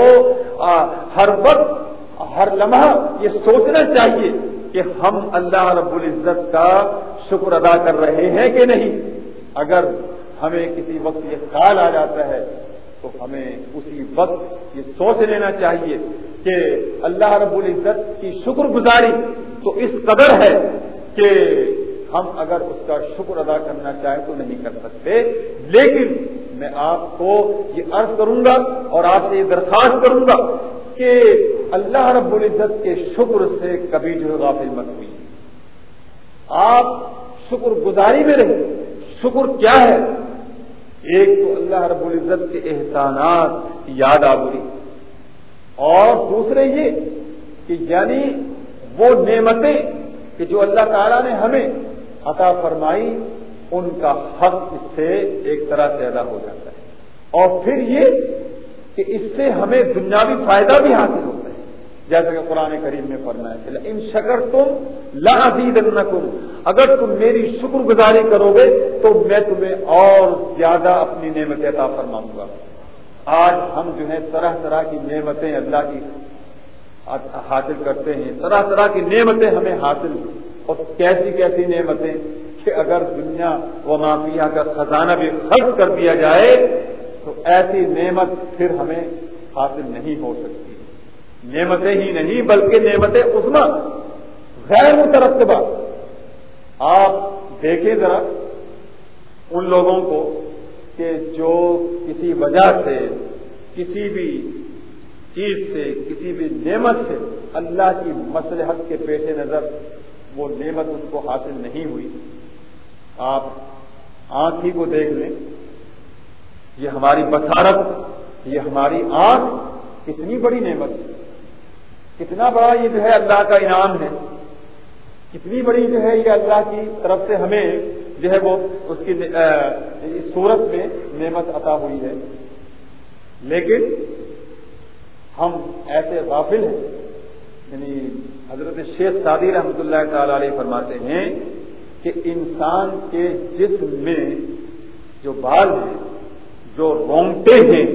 S1: ہر وقت، ہر لمحہ یہ سوچنا چاہیے کہ ہم اللہ رب العزت کا شکر ادا کر رہے ہیں کہ نہیں۔ اگر ہمیں کسی وقت یہ خیال آ جاتا ہے تو ہمیں اسی وقت یہ سوچ لینا چاہیے کہ اللہ رب العزت کی شکر گزاری تو اس قدر ہے کہ ہم اگر اس کا شکر ادا کرنا چاہیں تو نہیں کر سکتے۔ لیکن میں آپ کو یہ عرض کروں گا اور آپ سے یہ درخواست کروں گا کہ اللہ رب العزت کے شکر سے کبھی جو ہے غافل مت ہوئی۔ آپ شکر گزاری میں رہیں شکر کیا ہے؟ ایک تو اللہ رب العزت کے احسانات یاد آبری اور دوسرے یہ کہ یعنی وہ نعمتیں کہ جو اللہ تعالیٰ نے ہمیں عطا فرمائی، ان کا حق اس سے ایک طرح سے ادا ہو جاتا ہے۔ اور پھر یہ کہ اس سے ہمیں دنیاوی فائدہ بھی حاصل ہوتا ہے۔ جیسا کہ قرآن کریم میں پڑھنا ہے ان شکر تم لازید اگر تم میری شکر گزاری کرو گے تو میں تمہیں اور زیادہ اپنی نعمت عطا فرماؤں گا۔ آج ہم جو ہے طرح طرح کی نعمتیں اللہ کی حاصل کرتے ہیں، طرح طرح کی نعمتیں ہمیں حاصل اور کیسی کیسی نعمتیں کہ اگر دنیا و مافیا کا خزانہ بھی خرچ کر دیا جائے تو ایسی نعمت پھر ہمیں حاصل نہیں ہو سکتی۔ نعمتیں ہی نہیں، بلکہ نعمتیں عثما غیر مترتبہ۔ آپ دیکھیں ذرا ان لوگوں کو کہ جو کسی وجہ سے، کسی بھی چیز سے، کسی بھی نعمت سے اللہ کی مسلحت کے پیش نظر وہ نعمت ان کو حاصل نہیں ہوئی۔ آپ آنکھ ہی کو دیکھ لیں۔ یہ ہماری بسارت یہ ہماری آنکھ، کتنی بڑی نعمت۔ ہے کتنا بڑا یہ جو ہے اللہ کا انعام ہے، کتنی بڑی جو ہے یہ اللہ کی طرف سے ہمیں جو ہے وہ اس کی صورت میں نعمت عطا ہوئی ہے۔ لیکن ہم ایسے غافل ہیں یعنی حضرت شیخ سعدی رحمۃ اللہ تعالی علیہ فرماتے ہیں کہ انسان کے جسم میں جو بال ہیں، جو رونگتے ہیں،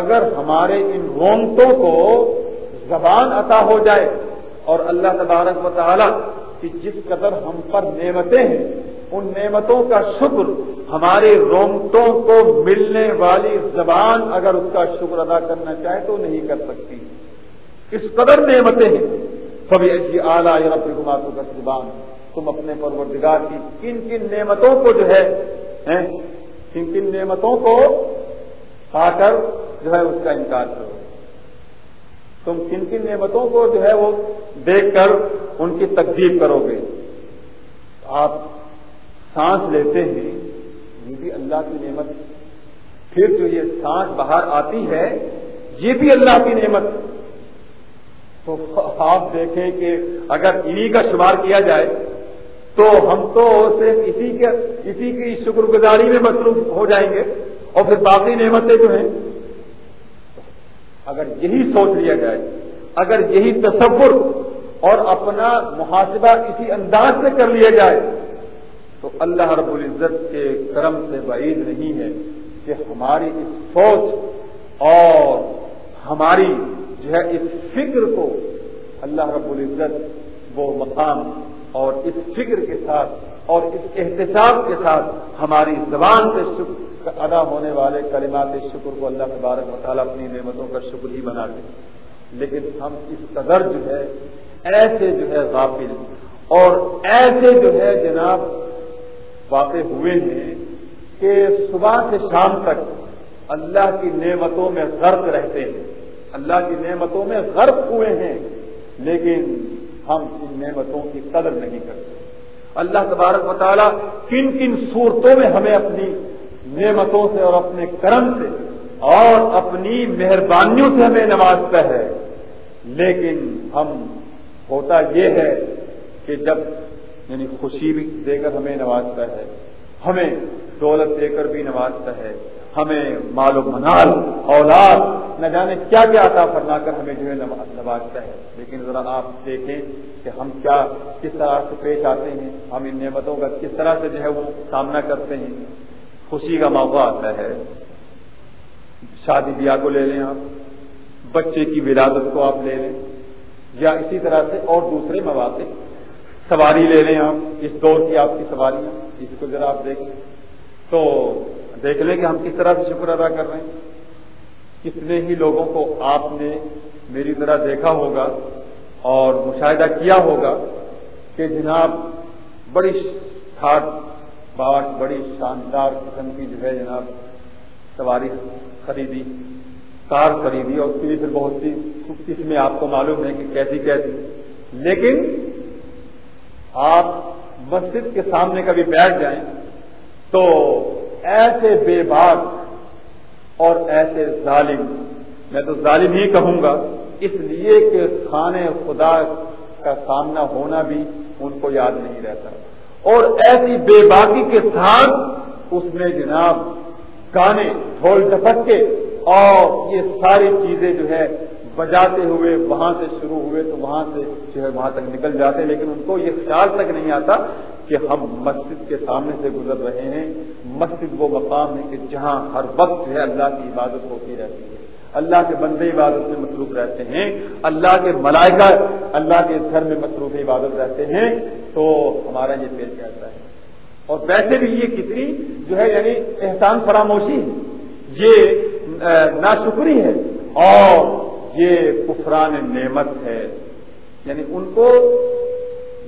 S1: اگر ہمارے ان رونگٹوں کو زبان عطا ہو جائے اور اللہ تبارک و تعالی کی جس قدر ہم پر نعمتیں ہیں، ان نعمتوں کا شکر ہمارے رونگٹوں کو ملنے والی زبان اگر اس کا شکر ادا کرنا چاہے تو نہیں کر سکتی۔ اس قدر نعمتیں ہیں۔ سبھی ایسی اعلیٰ رب کو کا زبان تم اپنے پروردگار کی کن کن نعمتوں کو جو ہے کن کن نعمتوں کو کھا کر جو ہے اس کا انکار کرو۔ تم کن کن نعمتوں کو جو ہے وہ دیکھ کر ان کی تقدیب کرو گے۔ آپ سانس لیتے ہیں، یہ بھی اللہ کی نعمت۔ پھر جو یہ سانس باہر آتی ہے، یہ بھی اللہ کی نعمت۔ تو آپ دیکھیں کہ اگر انہی کا شمار کیا جائے، تو ہم تو صرف اسی کے، اسی کی شکر گزاری میں مصروف ہو جائیں گے۔ اور پھر باقی نعمتیں جو ہیں اگر یہی سوچ لیا جائے، اگر یہی تصور اور اپنا محاسبہ کسی انداز سے کر لیا جائے، تو اللہ رب العزت کے کرم سے بعید نہیں ہے کہ ہماری اس سوچ اور ہماری جو ہے اس فکر کو اللہ رب العزت وہ مقام اور اس فکر کے ساتھ اور اس احتساب کے ساتھ ہماری زبان سے شکر ادا ہونے والے کلمات شکر کو اللہ تبارک و تعالیٰ اپنی نعمتوں کا شکر ہی بنا دیں لیکن ہم اس قدر جو ہے، ایسے جو ہے غافل اور ایسے جو ہے جناب، واقع ہوئے ہیں کہ صبح سے شام تک اللہ کی نعمتوں میں غرق رہتے ہیں۔ اللہ کی نعمتوں میں غرق ہوئے ہیں، لیکن ہم ان نعمتوں کی قدر نہیں کرتے۔ اللہ تبارک و تعالیٰ کن کن صورتوں میں ہمیں اپنی نعمتوں سے اور اپنے کرم سے اور اپنی مہربانیوں سے ہمیں نوازتا ہے۔ لیکن ہم، ہوتا یہ ہے کہ جب یعنی خوشی بھی دے کر ہمیں نوازتا ہے، ہمیں دولت دے کر بھی نوازتا ہے، ہمیں مال و منال، اولاد، نہ جانے کیا کیا عطا فرما کر ہمیں جو ہے نوازتا ہے۔ لیکن ذرا آپ دیکھیں کہ ہم کیا، کس طرح سے پیش آتے ہیں، ہم ان نعمتوں کا کس طرح سے جو ہے وہ سامنا کرتے ہیں۔ خوشی کا موقع آتا ہے۔ شادی بیاہ کو لے لیں آپ، بچے کی ولادت کو آپ لے لیں، یا اسی طرح سے اور دوسرے مواقع۔ سواری لے لیں آپ، اس دور کی آپ کی سواری اس کو ذرا آپ دیکھیں۔ تو دیکھ لیں کہ ہم کس طرح سے شکر ادا کر رہے ہیں۔ کتنے ہی لوگوں کو آپ نے میری طرح دیکھا ہوگا اور مشاہدہ کیا ہوگا کہ جناب بڑی ٹھاٹ باٹ، بڑی شاندار قسم کی جو ہے جناب سواری خریدی، کار خریدی اور اس پھر پھر بہت سی اس میں آپ کو معلوم ہے کہ کیسی کیسی۔ لیکن آپ مسجد کے سامنے کبھی بیٹھ جائیں تو ایسے بے باک اور ایسے ظالم، میں تو ظالم ہی کہوں گا، اس لیے کہ خانے خدا کا سامنا ہونا بھی ان کو یاد نہیں رہتا۔ اور ایسی بے باکی کے ساتھ اس میں جناب گانے ڈھول ڈپک کے اور یہ ساری چیزیں جو ہے بجاتے ہوئے وہاں سے شروع ہوئے تو وہاں سے جو ہے وہاں تک نکل جاتے لیکن ان کو یہ خیال تک نہیں آتا کہ ہم مسجد کے سامنے سے گزر رہے ہیں۔ مسجد وہ مقام ہے کہ جہاں ہر وقت جو ہے اللہ کی عبادت ہوتی رہتی ہے۔ اللہ کے بندے عبادت میں مصروف رہتے ہیں، اللہ کے ملائکہ اللہ کے گھر میں مصروف عبادت رہتے ہیں، تو ہمارا یہ پیش کہتا ہے۔ اور ویسے بھی یہ کتنی جو ہے یعنی احسان فراموشی ہے۔ یہ ناشکری ہے اور یہ کفران نعمت ہے۔ یعنی ان کو،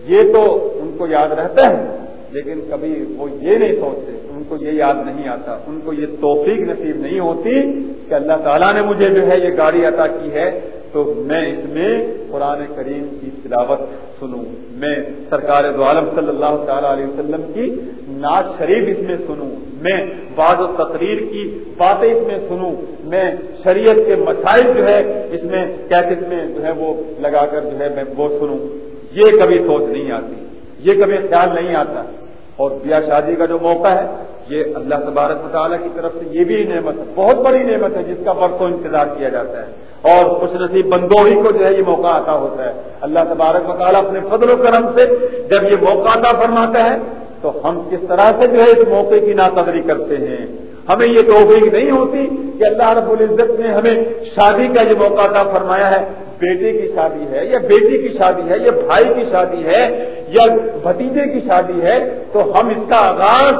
S1: یہ تو ان کو یاد رہتا ہے، لیکن کبھی وہ یہ نہیں سوچتے ان کو یہ یاد نہیں آتا، ان کو یہ توفیق نصیب نہیں ہوتی کہ اللہ تعالیٰ نے مجھے جو ہے یہ گاڑی عطا کی ہے، تو میں اس میں قرآن کریم کی تلاوت سنوں۔ میں سرکار دو عالم صلی اللہ تعالی علیہ وسلم کی ناز شریف اس میں سنوں۔ میں بعض و تقریر کی باتیں اس میں سنوں۔ میں شریعت کے مسائل جو ہے اس میں کیسٹ میں جو ہے وہ لگا کر جو ہے میں وہ سنوں۔ یہ کبھی سوچ نہیں آتی، یہ کبھی خیال نہیں آتا۔ اور بیاہ شادی کا جو موقع ہے، یہ اللہ تبارک مطالعہ کی طرف سے یہ بھی نعمت ہے بہت بڑی نعمت ہے، جس کا برسوں انتظار کیا جاتا ہے۔ اور خوش نصیب بندوں ہی کو جو ہے، یہ موقع آتا ہوتا ہے۔ اللہ تبارک مطالعہ اپنے فضل و کرم سے جب یہ موقع عطا فرماتا ہے، تو ہم کس طرح سے جو ہے، اس موقع کی ناقدری کرتے ہیں۔ ہمیں یہ توفیق نہیں ہوتی کہ اللہ رب العزت نے ہمیں شادی کا یہ موقع تھا فرمایا ہے۔ بیٹے کی شادی ہے، یا بیٹی کی شادی ہے، یا بھائی کی شادی ہے یا بھتیجے کی شادی ہے تو ہم اس کا آغاز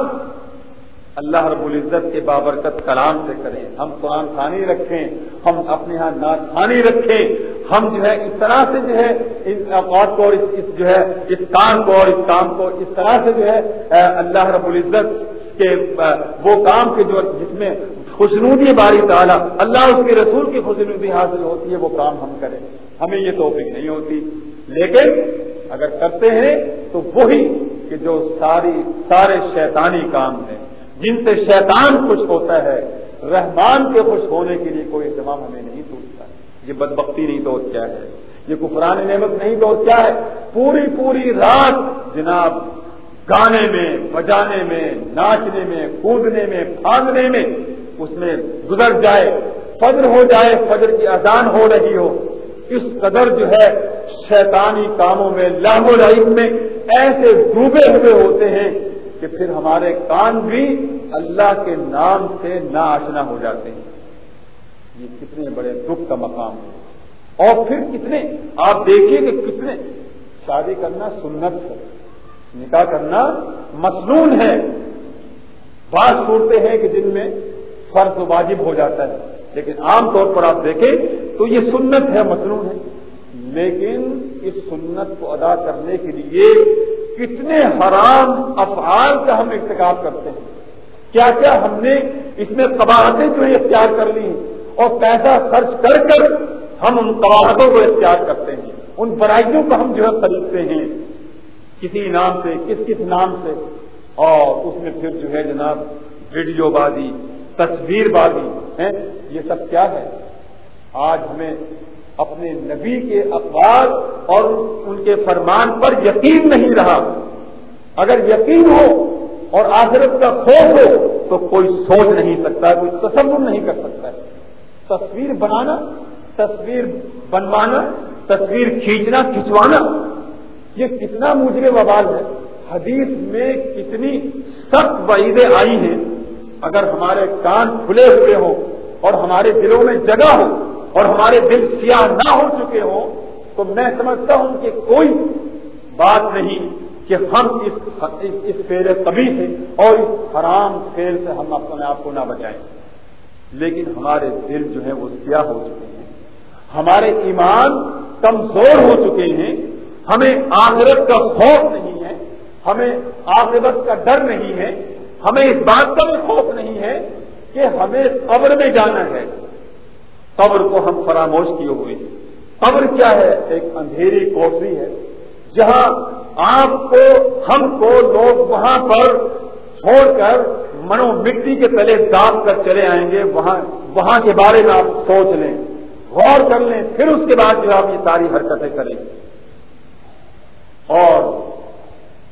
S1: اللہ رب العزت کے بابرکت کلام سے کریں۔ ہم قرآن خانی رکھیں، ہم اپنے یہاں نعت خانی رکھیں۔ ہم جو ہے اس طرح سے جو ہے اس اوقات کو اور اس جو ہے اس کام کو اور اس کام کو اس طرح سے جو ہے اللہ رب العزت کے وہ کام کے جو جس میں خوشنودی باری تعالیٰ، اللہ اس کے رسول کی خوشنودی حاصل ہوتی ہے، وہ کام ہم کریں۔ ہمیں یہ توفیق نہیں ہوتی۔ لیکن اگر کرتے ہیں تو وہی کہ جو ساری سارے شیطانی کام ہیں، جن سے شیطان خوش ہوتا ہے، رحمان کے خوش ہونے کے لیے کوئی اہتمام ہمیں نہیں سوچتا یہ بدبختی نہیں تو کیا ہے؟ یہ کفران نعمت نہیں تو کیا ہے؟ پوری پوری رات جناب گانے میں، بجانے میں، ناچنے میں، کودنے میں پھاندنے میں، اس میں گزر جائے، فجر ہو جائے، فجر کی اذان ہو رہی ہو اس قدر جو ہے شیطانی کاموں میں لاہور میں ایسے ڈوبے ہوئے ہوتے ہیں کہ پھر ہمارے کان بھی اللہ کے نام سے نا آشنا ہو جاتے ہیں۔ یہ کتنے بڑے دکھ کا مقام ہے۔ اور پھر کتنے، آپ دیکھیے کہ کتنے، شادی کرنا سنت ہے، نکاح کرنا مصنون ہے۔ بات سنتے ہیں کہ جن میں فرض واجب ہو جاتا ہے۔ لیکن عام طور پر آپ دیکھیں تو یہ سنت ہے مصنون ہے۔ لیکن اس سنت کو ادا کرنے کے لیے کتنے حرام افعال کا ہم انتخاب کرتے ہیں۔ کیا کیا ہم نے اس میں قباہتیں جو ہے اختیار کر لی ہیں اور پیسہ خرچ کر کر ہم ان قباہتوں کو اختیار کرتے ہیں۔ ان برائیوں کو ہم جو ہے خریدتے ہیں۔ کسی نام سے، کس کس نام سے۔ اور اس میں پھر جو ہے جناب، ویڈیو بازی تصویر بازی ہے یہ سب کیا ہے؟ آج ہمیں اپنے نبی کے اخبار اور ان کے فرمان پر یقین نہیں رہا۔ اگر یقین ہو اور آخرت کا خوف ہو، تو کوئی سوچ نہیں سکتا، کوئی تصور نہیں کر سکتا۔ تصویر بنانا، تصویر بنوانا، تصویر کھینچنا، کھنچوانا، یہ کتنا مجھے وبال ہے۔ حدیث میں کتنی سخت وعیدیں آئی ہیں۔ اگر ہمارے کان کھلے ہوئے ہوں اور ہمارے دلوں میں جگہ ہو اور ہمارے دل سیاہ نہ ہو چکے ہوں، تو میں سمجھتا ہوں کہ کوئی بات نہیں کہ ہم اس فیل کبھی سے اور اس حرام فیل سے ہم اپنے آپ کو نہ بچائیں۔ لیکن ہمارے دل جو ہے وہ سیاہ ہو چکے ہیں، ہمارے ایمان کمزور ہو چکے ہیں، ہمیں آخرت کا خوف نہیں ہے، ہمیں آخرت کا ڈر نہیں ہے ہمیں اس بات کا بھی خوف نہیں ہے کہ ہمیں قبر میں جانا ہے۔ قبر کو ہم فراموش کیے ہوئے ہیں۔ قبر کیا ہے؟ ایک اندھیری کوٹری ہے جہاں آپ کو، ہم کو لوگ وہاں پر چھوڑ کر منو مٹی کے تلے داغ کر چلے آئیں گے۔ وہاں وہاں کے بارے میں آپ سوچ لیں، غور کر لیں، پھر اس کے بعد جو آپ یہ ساری حرکتیں کریں۔ اور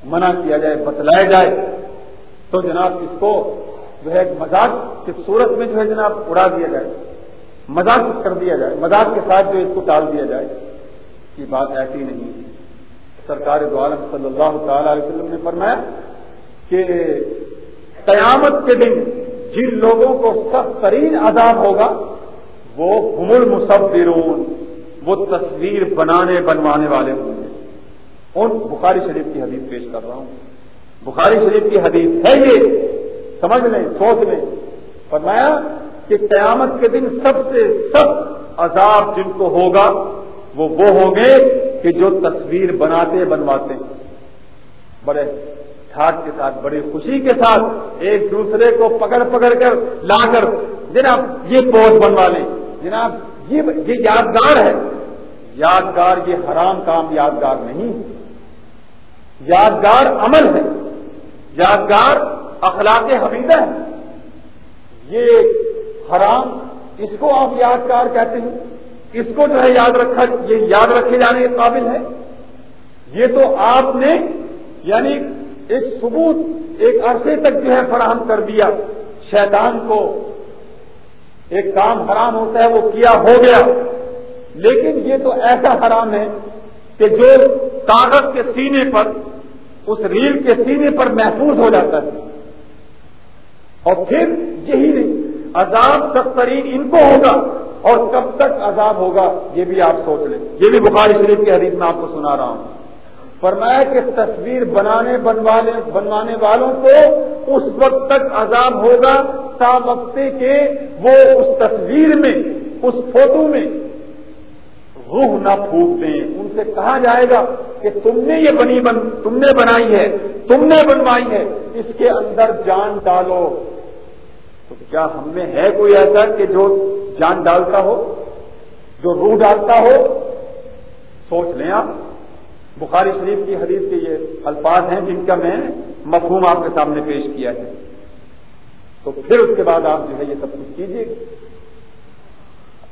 S1: منع کیا جائے، بتلایا جائے تو جناب اس کو جو ہے مزاق کی صورت میں جو ہے جناب اڑا دیا جائے، مذاق کر دیا جائے، مذاق کے ساتھ جو اس کو ٹال دیا جائے۔ یہ بات ایسی نہیں سرکار دو عالم صلی اللہ تعالی علیہ وسلم نے فرمایا کہ قیامت کے دن جن لوگوں کو سخت ترین عذاب ہوگا، وہ حمل مصورون وہ تصویر بنانے، بنوانے والے ہوں گے۔ ان بخاری شریف کی حدیث پیش کر رہا ہوں۔ بخاری شریف کی حدیث ہے یہ، سمجھ لیں، سوچ لیں۔ فرمایا کہ قیامت کے دن سب سے سخت عذاب جن کو ہوگا، وہ وہ ہوں گے کہ جو تصویر بناتے، بنواتے۔ بڑے ٹھاٹ کے ساتھ، بڑی خوشی کے ساتھ ایک دوسرے کو پکڑ پکڑ کر لا کر، جناب، یہ پوز بنوا لیں۔ جناب یہ یادگار ہے۔ یادگار یہ حرام کام یادگار نہیں۔ یادگار عمل ہے۔ یادگار اخلاق حمیدہ ہے یہ حرام، اس کو آپ یادگار کہتے ہیں۔ اس کو جو ہے یاد رکھا، یہ یاد رکھے جانے کے قابل ہے۔ یہ تو آپ نے یعنی ایک ثبوت، ایک عرصے تک جو ہے فراہم کر دیا۔ شیطان کو ایک کام حرام ہوتا ہے، وہ کیا ہو گیا۔ لیکن یہ تو ایسا حرام ہے کہ جو کاغذ کے سینے پر اس ریل کے سینے پر محفوظ ہو جاتا ہے اور پھر یہی نہیں، عذاب سترین ان کو ہوگا اور کب تک عذاب ہوگا یہ بھی آپ سوچ لیں۔ یہ بھی بخاری شریف کی حدیث میں آپ کو سنا رہا ہوں۔ فرمایا کہ تصویر بنانے بنوانے والوں کو اس وقت تک عذاب ہوگا تا وقت کے وہ اس تصویر میں، اس فوٹو میں روح نہ پھونک دیں ان سے کہا جائے گا کہ تم نے یہ بنی بن تم نے بنائی ہے، تم نے بنوائی ہے، اس کے اندر جان ڈالو۔ تو کیا ہم میں ہے کوئی ایسا کہ جو جان ڈالتا ہو؟ جو روح ڈالتا ہو؟ سوچ لیں آپ۔ بخاری شریف کی حدیث کے یہ الفاظ ہیں جن کا میں مفہوم آپ کے سامنے پیش کیا ہے۔ تو پھر اس کے بعد آپ جو ہے یہ سب کچھ کیجیے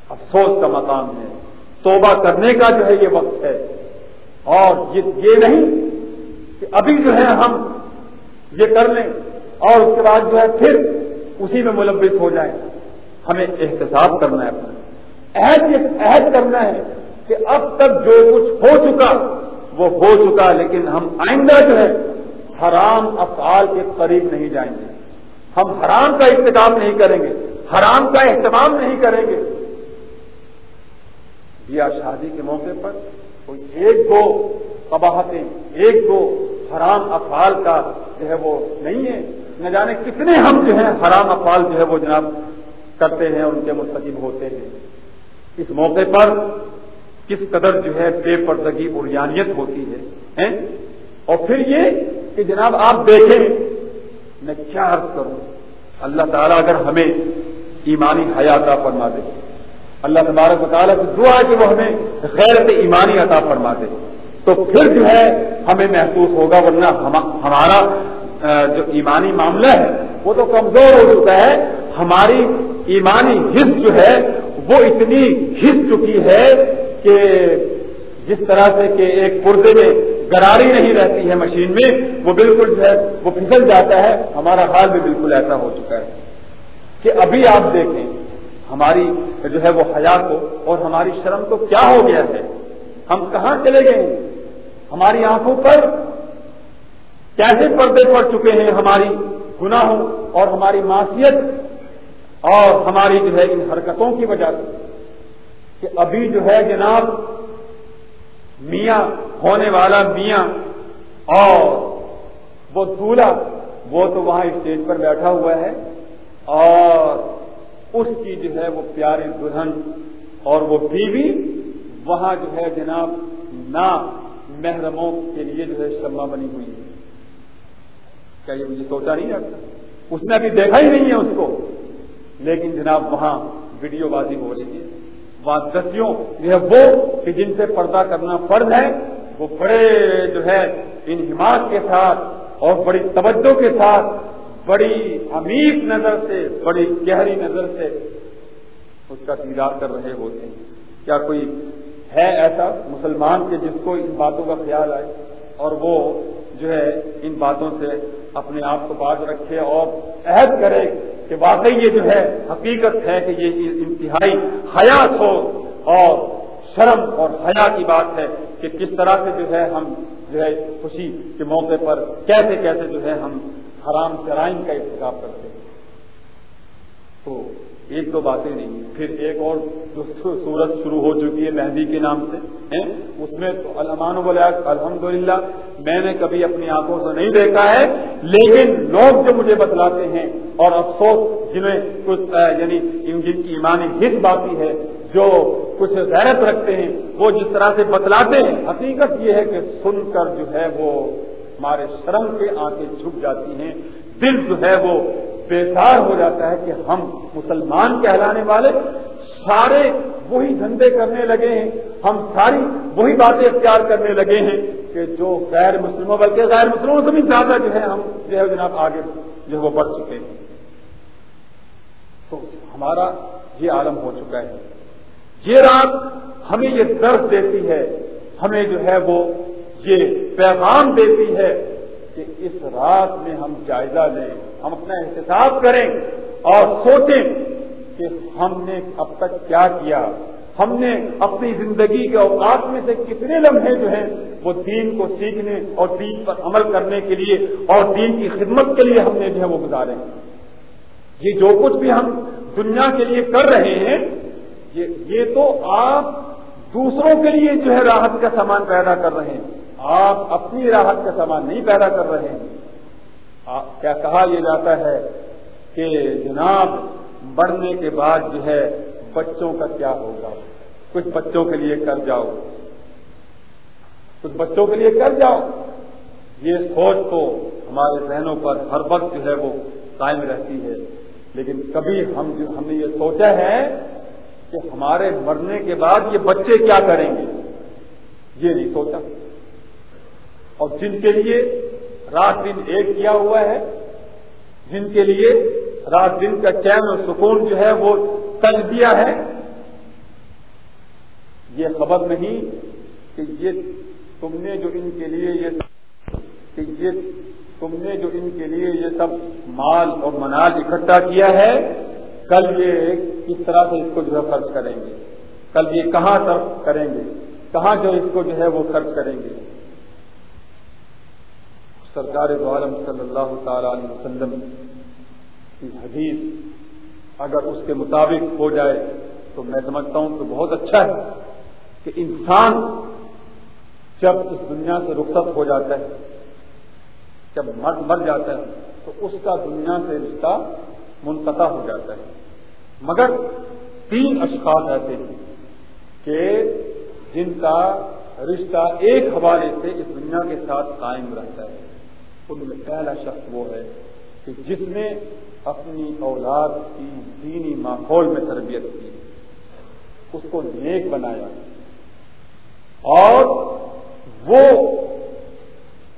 S1: افسوس کا مقام ہے۔ توبہ کرنے کا جو ہے یہ وقت ہے۔ اور یہ نہیں کہ ابھی جو ہے ہم یہ کر لیں اور اس کے بعد جو ہے پھر اسی میں ملوث ہو جائیں۔ ہمیں احتساب کرنا ہے اپنا۔ عہد عہد کرنا ہے کہ اب تک جو کچھ ہو چکا وہ ہو چکا، لیکن ہم آئندہ جو ہے حرام افعال کے قریب نہیں جائیں گے۔ ہم حرام کا انتظام نہیں کریں گے، حرام کا اہتمام نہیں کریں گے۔ یا شادی کے موقع پر کوئی ایک دو قباہتیں، ایک دو حرام افعال کا جو ہے وہ نہیں ہے۔ نہ جانے کتنے ہم جو ہیں حرام افعال جو ہے وہ جناب کرتے ہیں، ان کے مستقب ہوتے ہیں۔ اس موقع پر کس قدر جو ہے بے پردگی اریانیت ہوتی ہے اور پھر یہ کہ جناب آپ دیکھیں، میں کیا عرض کروں؟ اللہ تعالیٰ اگر ہمیں ایمانی حیات فرما دے۔ اللہ تبارک و تعالیٰ کی دعا ہے کہ وہ ہمیں غیر ایمانی عطا فرما دے تو پھر جو ہے ہمیں محسوس ہوگا ورنہ ہمارا جو ایمانی معاملہ ہے، وہ تو کمزور ہو چکا ہے۔ ہماری ایمانی حص جو ہے، وہ اتنی ہس چکی ہے کہ جس طرح سے کہ ایک پردے میں گراری نہیں رہتی ہے مشین میں، وہ بالکل جو ہے، وہ پھسل جاتا ہے۔ ہمارا حال بھی بالکل ایسا ہو چکا ہے۔ کہ ابھی آپ دیکھیں ہماری جو ہے وہ حیات کو اور ہماری شرم کو کیا ہو گیا ہے؟ ہم کہاں چلے گئے؟ ہیں ہماری آنکھوں پر کیسے پردے پڑ چکے ہیں ہماری گناہوں اور ہماری معاشیت اور ہماری جو ہے ان حرکتوں کی وجہ سے؟ کہ ابھی جو ہے جناب میاں ہونے والا میاں اور وہ دولہا وہ تو وہاں اسٹیج پر بیٹھا ہوا ہے اور اس کی جو ہے وہ پیاری دلہن اور وہ بیوی وہاں جو ہے جناب نہ محرموں کے لیے جو ہے شما بنی ہوئی ہے۔ کیا یہ مجھے سوچا نہیں جاتا؟ اس نے ابھی دیکھا ہی نہیں ہے اس کو۔ لیکن جناب وہاں ویڈیو بازی ہو رہی ہے۔ دسیوں جو ہے وہ کہ جن سے پردہ کرنا فرض ہے، وہ بڑے جو ہے ان کے ساتھ اور بڑی توجہ کے ساتھ بڑی عمیق نظر سے، بڑی گہری نظر سے اس کا دیدار کر رہے ہوتے ہیں۔ کیا کوئی ہے ایسا مسلمان کے جس کو ان باتوں کا خیال آئے اور وہ جو ہے ان باتوں سے اپنے آپ کو باز رکھے اور عہد کرے کہ واقعی یہ جو ہے حقیقت ہے کہ یہ انتہائی حیات ہو اور شرم اور حیا کی بات ہے کہ کس طرح سے جو ہے ہم جو ہے خوشی کے موقع پر کیسے کیسے جو ہے ہم حرام کرائم کا انتخاب کرتے ہیں۔ تو ایک دو باتیں نہیں، پھر ایک اور جو سورت شروع ہو چکی ہے مہندی کے نام سے اس میں تو المان الحمد للہ میں نے کبھی اپنی آنکھوں سے نہیں دیکھا ہے، لیکن لوگ جو مجھے بتلاتے ہیں، اور افسوس، جنہیں کچھ یعنی جن کی ایمانی حص باقی ہے، جو کچھ غیرت رکھتے ہیں، وہ جس طرح سے بتلاتے ہیں، حقیقت یہ ہے کہ سن کر جو ہے وہ ہمارے شرم کے آنکھیں جھک جاتی ہیں۔ دل جو ہے وہ بیدار ہو جاتا ہے کہ ہم مسلمان کہلانے والے۔ سارے وہی دھندے کرنے لگے ہیں۔ ہم ساری وہی باتیں اختیار کرنے لگے ہیں کہ جو غیر مسلموں بلکہ غیر مسلموں سے بھی زیادہ جو ہے ہم جو ہے جناب آگے جو ہے وہ بڑھ چکے ہیں۔ تو ہمارا یہ عالم ہو چکا ہے۔ یہ رات ہمیں یہ درد دیتی ہے۔ ہمیں جو ہے وہ یہ پیغام دیتی ہے کہ اس رات میں ہم جائزہ لیں، ہم اپنا احتساب کریں اور سوچیں کہ ہم نے اب تک کیا کیا۔ ہم نے اپنی زندگی کے اوقات میں سے کتنے لمحے جو ہیں، وہ دین کو سیکھنے اور دین پر عمل کرنے کے لیے اور دین کی خدمت کے لیے ہم نے جو ہے وہ گزارے۔ یہ جو کچھ بھی ہم دنیا کے لیے کر رہے ہیں، یہ تو آپ دوسروں کے لیے جو ہے راحت کا سامان پیدا کر رہے ہیں۔ آپ اپنی راحت کا سامان نہیں پیدا کر رہے ہیں۔ کیا کہا یہ جاتا ہے کہ جناب بڑھنے کے بعد جو ہے بچوں کا کیا ہوگا؟ کچھ بچوں کے لیے کر جاؤ۔ کچھ بچوں کے لیے کر جاؤ۔ یہ سوچ تو ہمارے ذہنوں پر ہر وقت جو ہے وہ قائم رہتی ہے۔ لیکن کبھی ہم ہم نے یہ سوچا ہے کہ ہمارے مرنے کے بعد یہ بچے کیا کریں گے؟ یہ نہیں سوچا۔ اور جن کے لیے رات دن ایک کیا ہوا ہے، جن کے لیے رات دن کا چین اور سکون جو ہے وہ تج دیا ہے، یہ خبر نہیں کہ یہ تم نے جو ان کے لیے یہ کہ یہ تم نے جو ان کے لیے یہ سب مال اور منال اکٹھا کیا ہے، کل یہ کس طرح سے اس کو جو ہے خرچ کریں گے؟ کل یہ کہاں صرف کریں گے؟ کہاں جو اس کو جو ہے وہ خرچ کریں گے؟ سرکار عالم صلی اللہ تعالی علیہ وسلم کی حدیث اگر اس کے مطابق ہو جائے تو میں سمجھتا ہوں کہ بہت اچھا ہے کہ انسان جب اس دنیا سے رخصت ہو جاتا ہے، جب مرد مر جاتا ہے، تو اس کا دنیا سے رشتہ منقطع ہو جاتا ہے۔ مگر تین اشخاص ایسے ہیں کہ جن کا رشتہ ایک حوالے سے اس دنیا کے ساتھ قائم رہتا ہے۔ ان میں پہلا شخص وہ ہے کہ جس نے اپنی اولاد کی دینی ماحول میں تربیت کی، اس کو نیک بنایا۔ اور وہ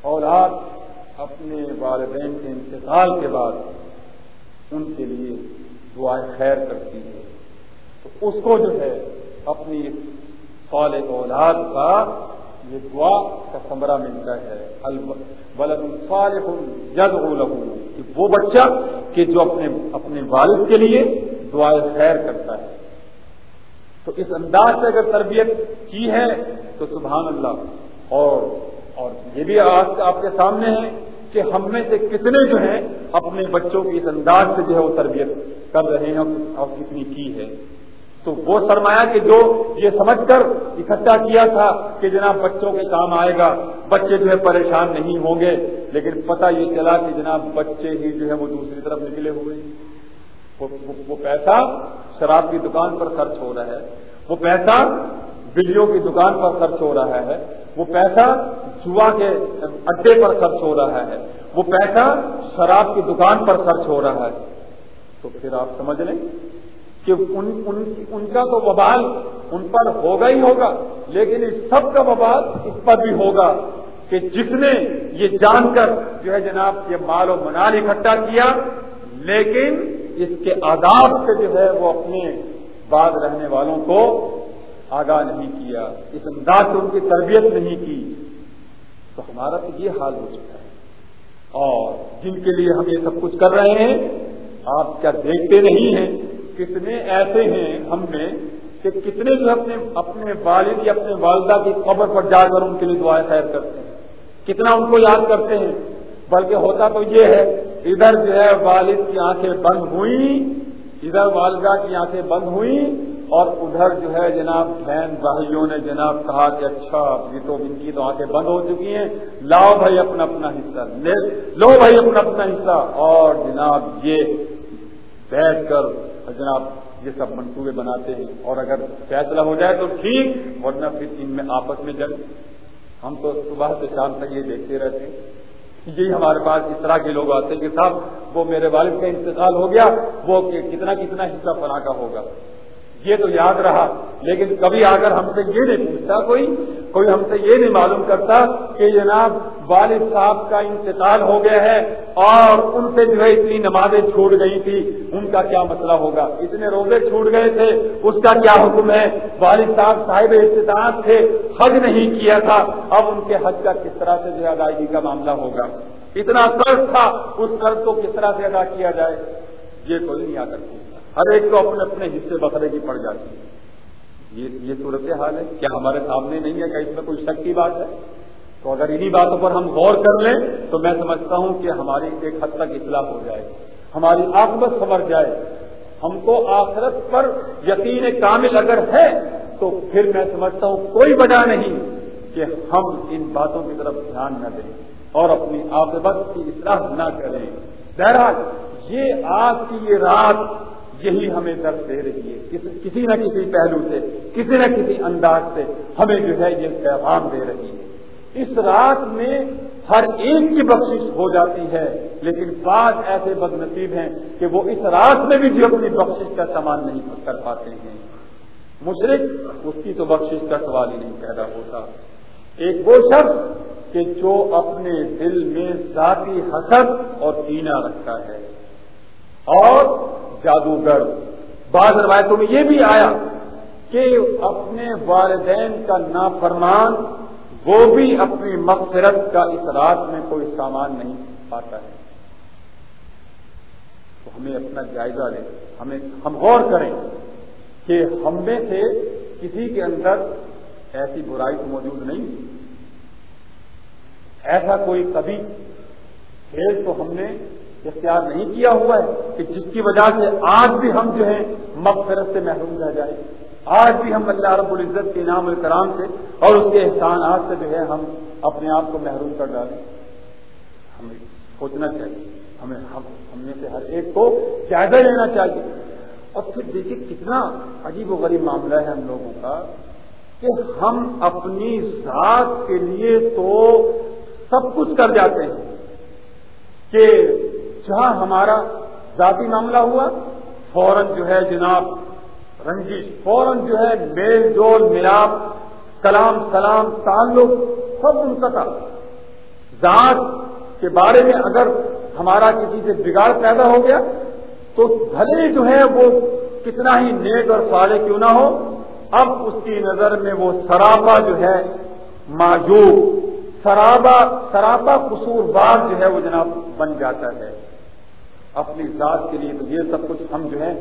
S1: اولاد اپنے والدین کے انتقال کے بعد ان کے لیے دعائیں خیر کرتی ہے۔ تو اس کو جو ہے اپنی سال اولاد کا یہ دعا کا کمرہ ملتا ہے۔ بلد صالح جد کہ وہ بچہ کہ جو اپنے اپنے والد کے لیے دعائیں خیر کرتا ہے۔ تو اس انداز سے اگر تربیت کی ہے تو سبحان اللہ۔ اور اور یہ بھی آج آپ کے سامنے ہے کہ ہم میں سے کتنے جو ہیں اپنے بچوں کی اس انداز سے جو ہے وہ تربیت کر رہے ہیں اور کتنی کی ہے۔ تو وہ سرمایہ کہ جو یہ سمجھ کر اکٹھا کیا تھا کہ جناب بچوں کے کام آئے گا، بچے جو ہے پریشان نہیں ہوں گے، لیکن پتہ یہ چلا کہ جناب بچے ہی جو ہے وہ دوسری طرف نکلے ہوئے۔ وہ پیسہ شراب کی دکان پر خرچ ہو رہا ہے، وہ پیسہ بجلیوں کی دکان پر خرچ ہو رہا ہے، وہ پیسہ جوا کے اڈے پر خرچ ہو رہا ہے، وہ پیسہ شراب کی دکان پر خرچ ہو رہا ہے۔ تو پھر آپ سمجھ لیں۔ کہ ان ان, ان کا تو وبال ان پر ہوگا ہی ہوگا لیکن اس سب کا وبال اس پر بھی ہوگا کہ جس نے یہ جان کر جو ہے جناب یہ مال و منال اکٹھا کیا لیکن اس کے آداب سے جو ہے وہ اپنے بعد رہنے والوں کو آگاہ نہیں کیا اس انداز سے ان کی تربیت نہیں کی۔ تو ہمارا تو یہ حال ہو چکا ہے۔ اور جن کے لیے ہم یہ سب کچھ کر رہے ہیں آپ کیا دیکھتے نہیں ہیں؟ کتنے ایسے ہیں ہم میں کہ کتنے جو اپنے اپنے والد یا اپنے والدہ کی خبر پر جا کر ان کے لیے دعائیں خیر کرتے ہیں۔ کتنا ان کو یاد کرتے ہیں۔ بلکہ ہوتا تو یہ ہے، ادھر جو ہے والد کی آنکھیں بند ہوئی ادھر والدہ کی آنکھیں بند ہوئی اور ادھر جو ہے جناب بہن بھائیوں نے جناب کہا کہ اچھا یہ تو ان کی تو آنکھیں بند ہو چکی ہیں۔ لاؤ بھائی اپنا اپنا حصہ۔ لو بھائی اپنا اپنا حصہ۔ اور جناب یہ بیٹھ کر جناب یہ سب منصوبے بناتے ہیں اور اگر فیصلہ ہو جائے تو ٹھیک، ورنہ پھر ان میں آپس میں جنگ۔ ہم تو صبح سے شام تک یہ دیکھتے رہتے ہیں۔ یہی ہمارے پاس اس طرح کے لوگ آتے ہیں کہ صاحب، وہ میرے والد کا انتقال ہو گیا، وہ کتنا کتنا حصہ فنا کا ہوگا۔ یہ تو یاد رہا، لیکن کبھی آ کر ہم سے یہ نہیں پوچھتا کوئی کوئی ہم سے یہ نہیں معلوم کرتا کہ جناب والد صاحب کا انتقال ہو گیا ہے اور ان سے جو ہے اتنی نمازیں چھوٹ گئی تھی، ان کا کیا مسئلہ ہوگا؟ اتنے روزے چھوٹ گئے تھے، اس کا کیا حکم ہے؟ والد صاحب صاحب استطاعت تھے، حج نہیں کیا تھا، اب ان کے حج کا کس طرح سے جو ادائیگی کا معاملہ ہوگا؟ اتنا قرض تھا، اس قرض کو کس طرح سے ادا کیا جائے؟ یہ کوئی نہیں آ کرتی ہر ایک کو اپنے اپنے حصے بکرے کی پڑ جاتی ہے یہ یہ صورت حال ہے۔ کیا ہمارے سامنے نہیں ہے کہ اس میں کوئی شک کی بات ہے؟ تو اگر انہی باتوں پر ہم غور کر لیں، تو میں سمجھتا ہوں کہ ہماری ایک حد تک اطلاع ہو جائے۔ ہماری آکبت سمر جائے۔ ہم کو آخرت پر یقین کامل اگر ہے، تو پھر میں سمجھتا ہوں کوئی وجہ نہیں کہ ہم ان باتوں کی طرف دھیان نہ دیں اور اپنی آکبت کی اطلاع نہ کریں۔ بہرحال، یہ آج کی یہ رات یہی ہمیں درد دے رہی ہے۔ کسی نہ کسی پہلو سے، کسی نہ کسی انداز سے ہمیں جو ہے یہ پیغام دے رہی ہے۔ اس رات میں ہر ایک کی بخشش ہو جاتی ہے، لیکن بعض ایسے بد نصیب ہیں کہ وہ اس رات میں بھی جو اپنی بخشش کا سامان نہیں کر پاتے ہیں۔ مشرق اس کی تو بخشش کا سوال ہی نہیں پیدا ہوتا۔ ایک وہ شخص کہ جو اپنے دل میں ذاتی حسد اور پینا رکھتا ہے۔ اور جادوگر۔ بعض روایتوں میں یہ بھی آیا کہ اپنے والدین کا نافرمان، وہ بھی اپنی مغفرت کا اس رات میں کوئی سامان نہیں پاتا ہے۔ تو ہمیں اپنا جائزہ لیں ہمیں ہم غور کریں کہ ہم میں سے کسی کے اندر ایسی برائی تو موجود نہیں۔ ایسا کوئی کبھی کھیل تو ہم نے اختیار نہیں کیا ہوا ہے کہ جس کی وجہ سے آج بھی ہم جو ہے مغفرت سے محروم رہ جائیں۔ آج بھی ہم اللہ رب العزت کے نام الکرام سے اور اس کے احسانات سے جو ہے ہم اپنے آپ کو محروم کر ڈالیں۔ ہمیں سوچنا چاہیے۔ ہمیں ہم میں سے ہر ایک کو جائزہ لینا چاہیے۔ اور پھر دیکھیے کتنا عجیب و غریب معاملہ ہے ہم لوگوں کا کہ ہم اپنی ذات کے لیے تو سب کچھ کر جاتے ہیں کہ جہاں ہمارا ذاتی معاملہ ہوا، فوراً جو ہے جناب رنجش، فوراً جو ہے میل جول، ملاپ، کلام، سلام، تعلق، سب ان کا ذات کے بارے میں اگر ہمارا کسی سے بگاڑ پیدا ہو گیا، تو بھلے جو ہے وہ کتنا ہی نیک اور سارے کیوں نہ ہو، اب اس کی نظر میں وہ سراپا جو ہے معجوب سرابا سراپا قصور بار جو ہے وہ جناب بن جاتا ہے۔ اپنی ذات کے لیے تو یہ سب کچھ ہم جو ہے